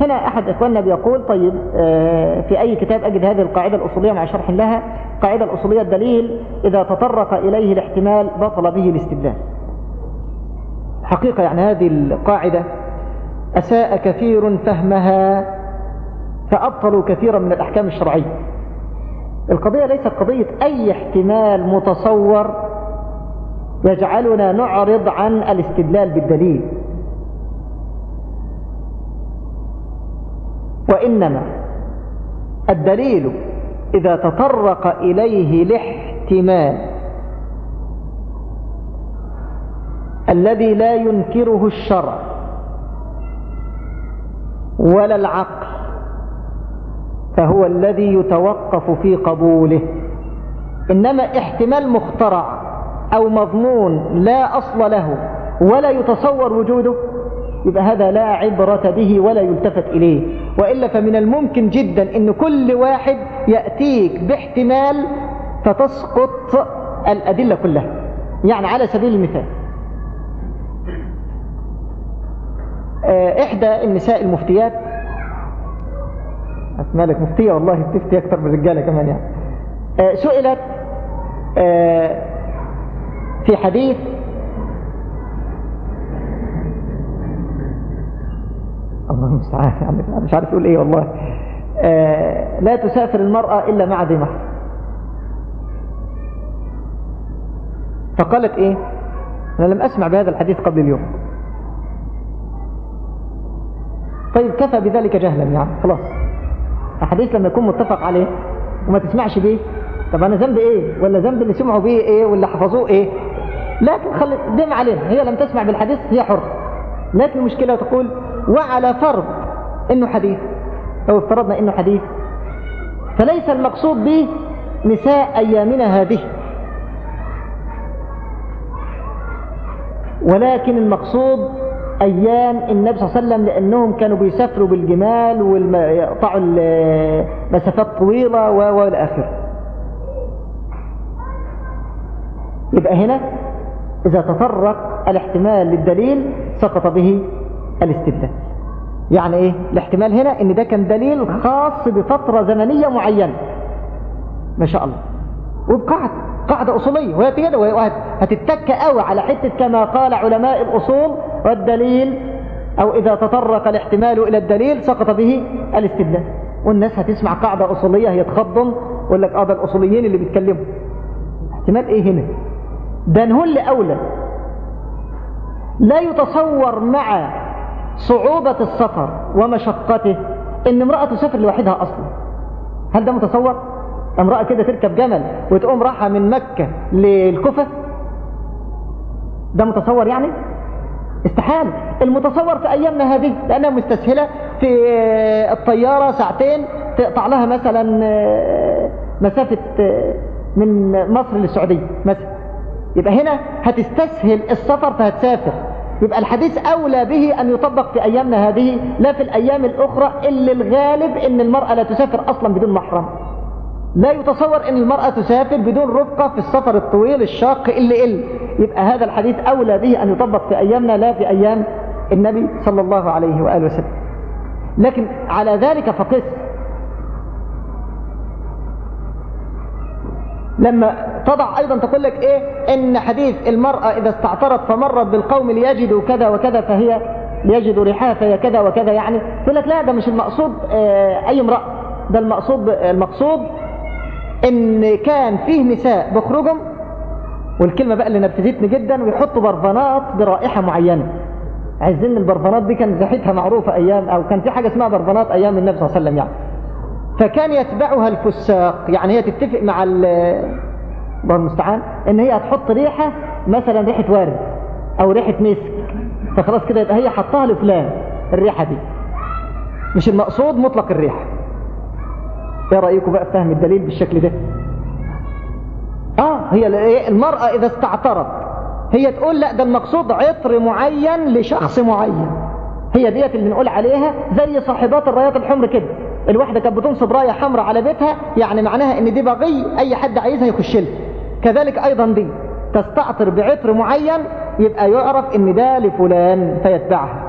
هنا أحد إخواننا بيقول طيب آه، في أي كتاب أجد هذه القاعدة الأصولية مع شرح لها؟ قاعدة الأصولية الدليل إذا تطرق إليه الاحتمال بطل به الاستدلال. حقيقة يعني هذه القاعدة أساء كثير فهمها فأبطلوا كثيرا من الأحكام الشرعية. القضية ليست قضية أي احتمال متصور يجعلنا نعرض عن الاستدلال بالدليل. وإنما الدليل إذا تطرق إليه الاحتمال الذي لا ينكره الشرع ولا العقل فهو الذي يتوقف في قبوله. إنما احتمال مخترع أو مضمون لا أصل له ولا يتصور وجوده. يبقى هذا لا عبرة به ولا يلتفت إليه. وإلا فمن الممكن جدا أن كل واحد يأتيك باحتمال فتسقط الأدلة كلها. يعني على سبيل المثال. آه، إحدى النساء المفتيات. مالك مفتية والله بتفتي أكثر من الرجالة كمان يعني. آه، سئلت آه، في حديث الله المستعان. يعني مش عارف أقول إيه والله. لا تسافر المرأة إلا مع ذي محر فقالت إيه؟ أنا لم أسمع بهذا الحديث قبل اليوم. طيب كفى بذلك جهلا يعني خلاص. الحديث لما يكون متفق عليه وما تسمعش بيه طب أنا ذنب إيه؟ ولا ذنب اللي سمعوا بيه إيه؟ ولا حفظوه إيه؟ لكن خلي دم عليها. هي لم تسمع بالحديث هي حر لكن المشكلة تقول؟ وعلى فرض إنه حديث. لو افترضنا إنه حديث. فليس المقصود به نساء أيامنا هذه. ولكن المقصود أيام النبي صلى الله عليه وسلم لأنهم كانوا بيسافروا بالجمال ويقطعوا مسافات طويلة وإلى آخره. يبقى هنا إذا تطرق الاحتمال للدليل سقط به الاستدلال يعني إيه؟ الاحتمال هنا إن ده كان دليل خاص بفترة زمنية معينة. ما شاء الله. وبقاعدة قاعدة أصولية. وهي كده وهتتك قوي على حتة كما قال علماء الأصول والدليل أو إذا تطرق الاحتمال إلى الدليل سقط به الاستدلال والناس هتسمع قاعدة أصولية هي تخضم ويقول لك آه ده الأصوليين اللي بيتكلموا. احتمال إيه هنا؟ ده نهل أولى لا يتصور مع صعوبة السفر ومشقته إن امرأة تسافر لوحدها أصلا. هل ده متصور؟ امرأة كده تركب جمل وتقوم راحة من مكة للكفة ده متصور يعني؟ استحال المتصور في أيامنا هذه لأنها مستسهلة في الطيارة ساعتين تقطع لها مثلا مسافة من مصر للسعودية مثلا. يبقى هنا هتستسهل السفر فهتسافر. يبقى الحديث أولى به أن يطبق في أيامنا هذه لا في الأيام الأخرى اللي الغالب أن المرأة لا تسافر أصلا بدون محرم. لا يتصور أن المرأة تسافر بدون رفقة في السفر الطويل الشاق اللي إل. يبقى هذا الحديث أولى به أن يطبق في أيامنا لا في أيام النبي صلى الله عليه وآله وسلم. لكن على ذلك فقس. لما تضع أيضا تقول لك إيه؟ إن حديث المرأة إذا استعطرت فمرت بالقوم ليجدوا كذا وكذا فهي ليجدوا ريحها فهي كذا وكذا يعني. تقول لك لا ده مش المقصود آه، أي امرأة. ده المقصود المقصود إن كان فيه نساء بخرجهم والكلمة بقى اللي نرفزتني جدا ويحطوا برفانات برائحة معينة. عايزين البرفانات دي كان ريحتها معروفة أيام أو كان في حاجة اسمها برفانات أيام النبي صلى الله عليه وسلم يعني. فكان يتبعها الفساق. يعني هي تتفق مع الله المستعان إن هي هتحط ريحة مثلا ريحة وارد أو ريحة مسك. فخلاص كده يبقى هي حطها لفلان الريحة دي. مش المقصود مطلق الريحة. إيه رأيكم بقى فهم الدليل بالشكل ده؟ آه هي المرأة إذا استعطرت هي تقول لا ده المقصود عطر معين لشخص معين. هي ديت اللي بنقول عليها زي صاحبات الرايات الحمر كده. الواحدة كانت بتنصب راية حمراء على بيتها يعني معناها إن دي بغي أي حد عايزها يخش لها. كذلك أيضا دي تستعطر بعطر معين يبقى يعرف إن ده لفلان فيتبعها.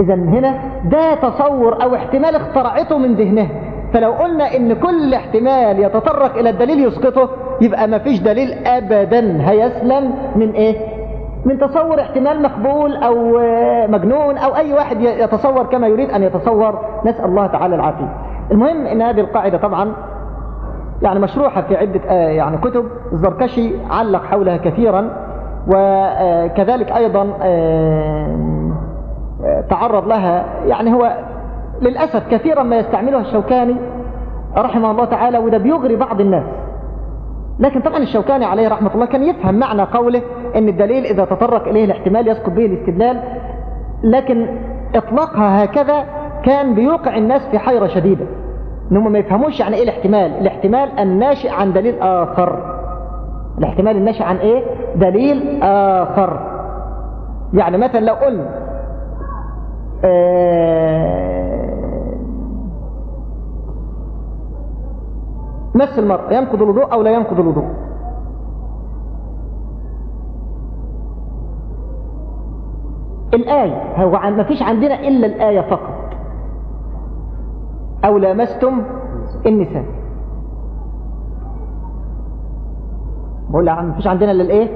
اذا هنا ده تصور أو احتمال اخترعته من ذهنها فلو قلنا إن كل احتمال يتطرق إلى الدليل يسقطه يبقى ما فيش دليل ابدا هيسلم من إيه؟ من تصور احتمال مقبول أو مجنون أو أي واحد يتصور كما يريد أن يتصور. نسأل الله تعالى العافية. المهم إن هذه القاعدة طبعا يعني مشروحة في عدة آه، يعني كتب. الزركشي علق حولها كثيرا وكذلك آه، تعرض لها. يعني هو للأسف كثيرا ما يستعملها الشوكاني رحمه الله تعالى وده بيغري بعض الناس. لكن طبعا الشوكاني عليه رحمة الله كان يفهم معنى قوله إن الدليل إذا تطرق إليه الاحتمال يسقط به الاستدلال لكن إطلاقها هكذا كان بيوقع الناس في حيرة شديدة. إنهم ما يفهموش يعني إيه الاحتمال. الاحتمال الناشئ عن دليل آخر. الاحتمال الناشئ عن إيه؟ دليل آخر. يعني مثلا لو قلنا آه نفس المرأة ينقض الوضوء أو لا ينقض الوضوء. الآية. هو ما فيش عندنا إلا الآية فقط. أو لامستم النساء. بقول ما فيش عندنا إلا الإيه؟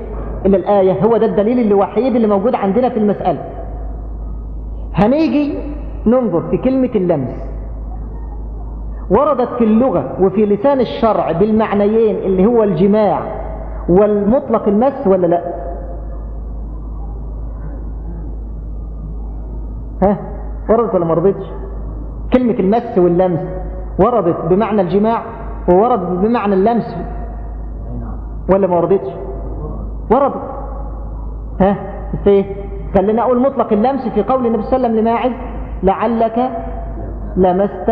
إلا الآية. هو ده الدليل الوحيد اللي موجود عندنا في المسألة. هنيجي ننظر في كلمة اللمس. وردت في اللغة وفي لسان الشرع بالمعنيين اللي هو الجماع والمطلق المس ولا لا؟ ها؟ وردت ولا ما وردتش كلمة المس واللمس وردت بمعنى الجماع ووردت بمعنى اللمس. ولا ما وردتش وردت. ها؟ إيه؟ خلينا أقول مطلق اللمس في قول النبي صلى الله عليه وسلم لماعز لعلك لمست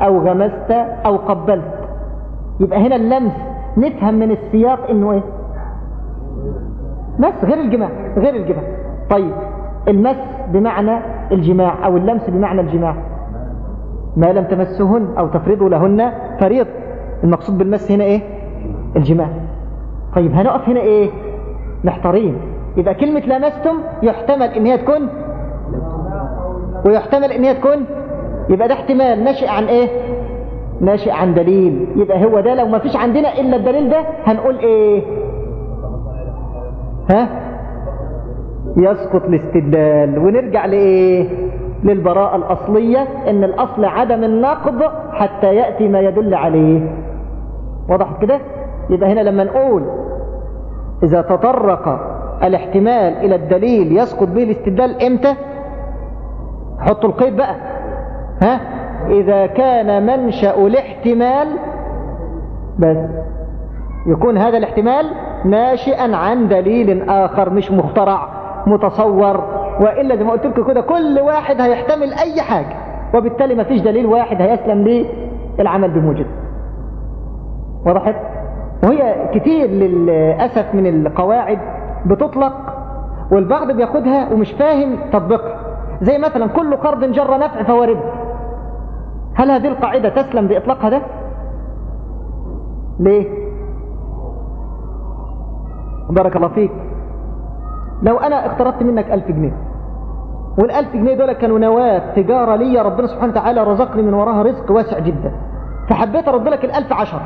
أو غمست أو قبلت. يبقى هنا اللمس نفهم من السياق إنه إيه؟ مس غير الجماع غير الجماع. طيب المس بمعنى الجماع أو اللمس بمعنى الجماع. ما لم تمسهن أو تفرضوا لهن فريض. المقصود بالمس هنا إيه؟ الجماع. طيب هنقف هنا إيه؟ محتارين. يبقى كلمة لمستم يحتمل إن هي تكون ويحتمل إن هي تكون يبقى ده احتمال ناشئ عن إيه؟ ناشئ عن دليل. يبقى هو ده لو ما فيش عندنا إلا الدليل ده هنقول إيه؟ ها؟ يسقط الاستدلال. ونرجع لإيه؟ للبراءة الأصلية إن الأصل عدم النقض حتى يأتي ما يدل عليه. واضح كده؟ يبقى هنا لما نقول إذا تطرق الاحتمال إلى الدليل يسقط به الاستدلال إمتى؟ حطوا القيد بقى. ها؟ إذا كان منشأ الاحتمال بس يكون هذا الاحتمال ناشئا عن دليل آخر مش مخترع. متصور وإلا زي ما قلت لكم كده كل واحد هيحتمل أي حاجة وبالتالي ما فيش دليل واحد هيسلم ليه العمل بموجب. وضحت وهي كتير للأسف من القواعد بتطلق والبعض بياخدها ومش فاهم تطبيقها. زي مثلا كل قرض جر نفع فهو هل هذه القاعدة تسلم بإطلاقها ده؟ ليه؟ بارك الله فيك. لو أنا اقترضت منك ألف جنيه والألف جنيه دول كانوا نواة تجارة لي ربنا سبحانه وتعالى رزقني من وراها رزق واسع جدا. فحبيت أرد لك الألف عشر.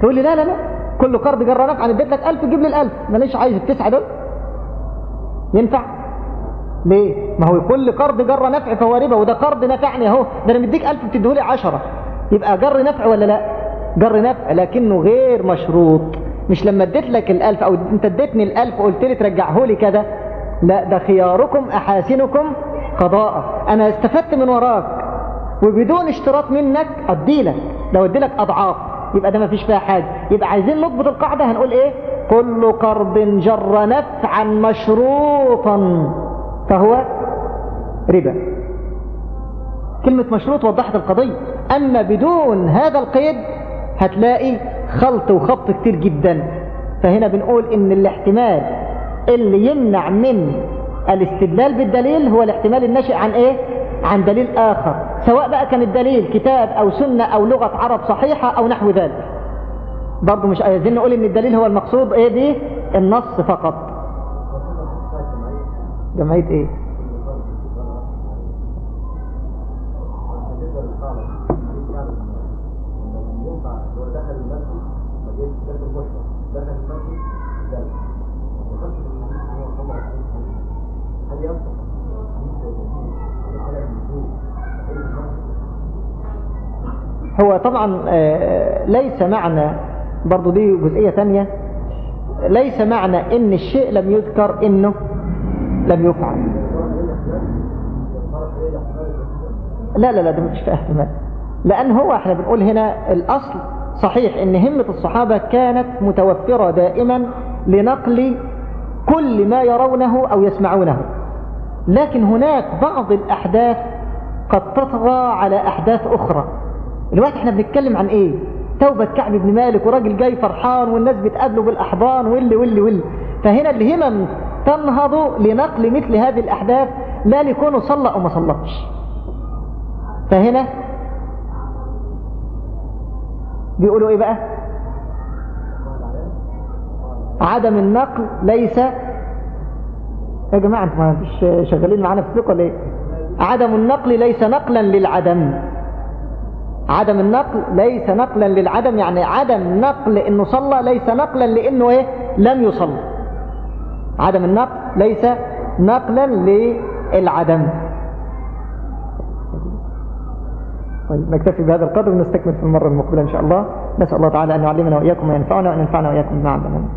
تقول لي لا لا لا كل قرض جرى نفع أنا اديت لك 1000 جيب لي ال1000 ماليش عايز التسعة دول؟ ينفع؟ ليه؟ ما هو كل قرض جر نفع فهو ربا وده قرض نفعني أهو. ده أنا مديك 1000 بتديه لي 10 يبقى جر نفع ولا لا؟ جر نفع لكنه غير مشروط. مش لما اديت لك ال1000 أو انت اديتني ال1000 وقلت لي ترجعه لي كده لا ده خياركم أحاسنكم قضاء. أنا استفدت من وراك. وبدون اشتراط منك أدي لك. لو أدي لك أضعاف يبقى ده ما فيش فيها حاجة. يبقى عايزين نضبط القاعدة هنقول إيه؟ كل قرض جر نفعا مشروطا. فهو ربا. كلمة مشروط وضحت القضية. أما بدون هذا القيد هتلاقي خلط وخبط كتير جدا. فهنا بنقول إن الاحتمال اللي يمنع من الاستدلال بالدليل هو الاحتمال الناشئ عن إيه؟ عن دليل آخر. سواء بقى كان الدليل كتاب أو سنة أو لغة عرب صحيحة أو نحو ذلك. برضو مش عايزين نقول إن الدليل هو المقصود إيه دي؟ النص فقط. جمعية إيه؟ هو طبعا ليس معنى برضو دي جزئية تانية ليس معنى إن الشيء لم يذكر إنه لم يفعل. لا لا لا ده مش فيه اهتمام لأن هو إحنا بنقول هنا الأصل صحيح إن همة الصحابة كانت متوفرة دائما لنقل كل ما يرونه أو يسمعونه. لكن هناك بعض الأحداث قد تطغى على أحداث أخرى. الوقت إحنا بنتكلم عن إيه؟ توبة كعب بن مالك وراجل جاي فرحان والناس بتقابله بالأحضان واللي واللي واللي. فهنا الهمم تنهض لنقل مثل هذه الأحداث لا لكونه صلى أو ما صلتش فهنا بيقولوا إيه بقى؟ عدم النقل ليس يا جماعة أنتوا فيش شغالين معانا في الفقه ولا إيه؟ عدم النقل ليس نقلا للعدم. عدم النقل ليس نقلا للعدم يعني عدم نقل انه صلى ليس نقلا لإنه إيه؟ لم يصلي. عدم النقل ليس نقلا للعدم. طيب نكتفي بهذا القدر ونستكمل في المرة المقبلة إن شاء الله. نسأل الله تعالى أن يعلمنا وإياكم وينفعنا وأن ينفعنا وإياكم بما علمنا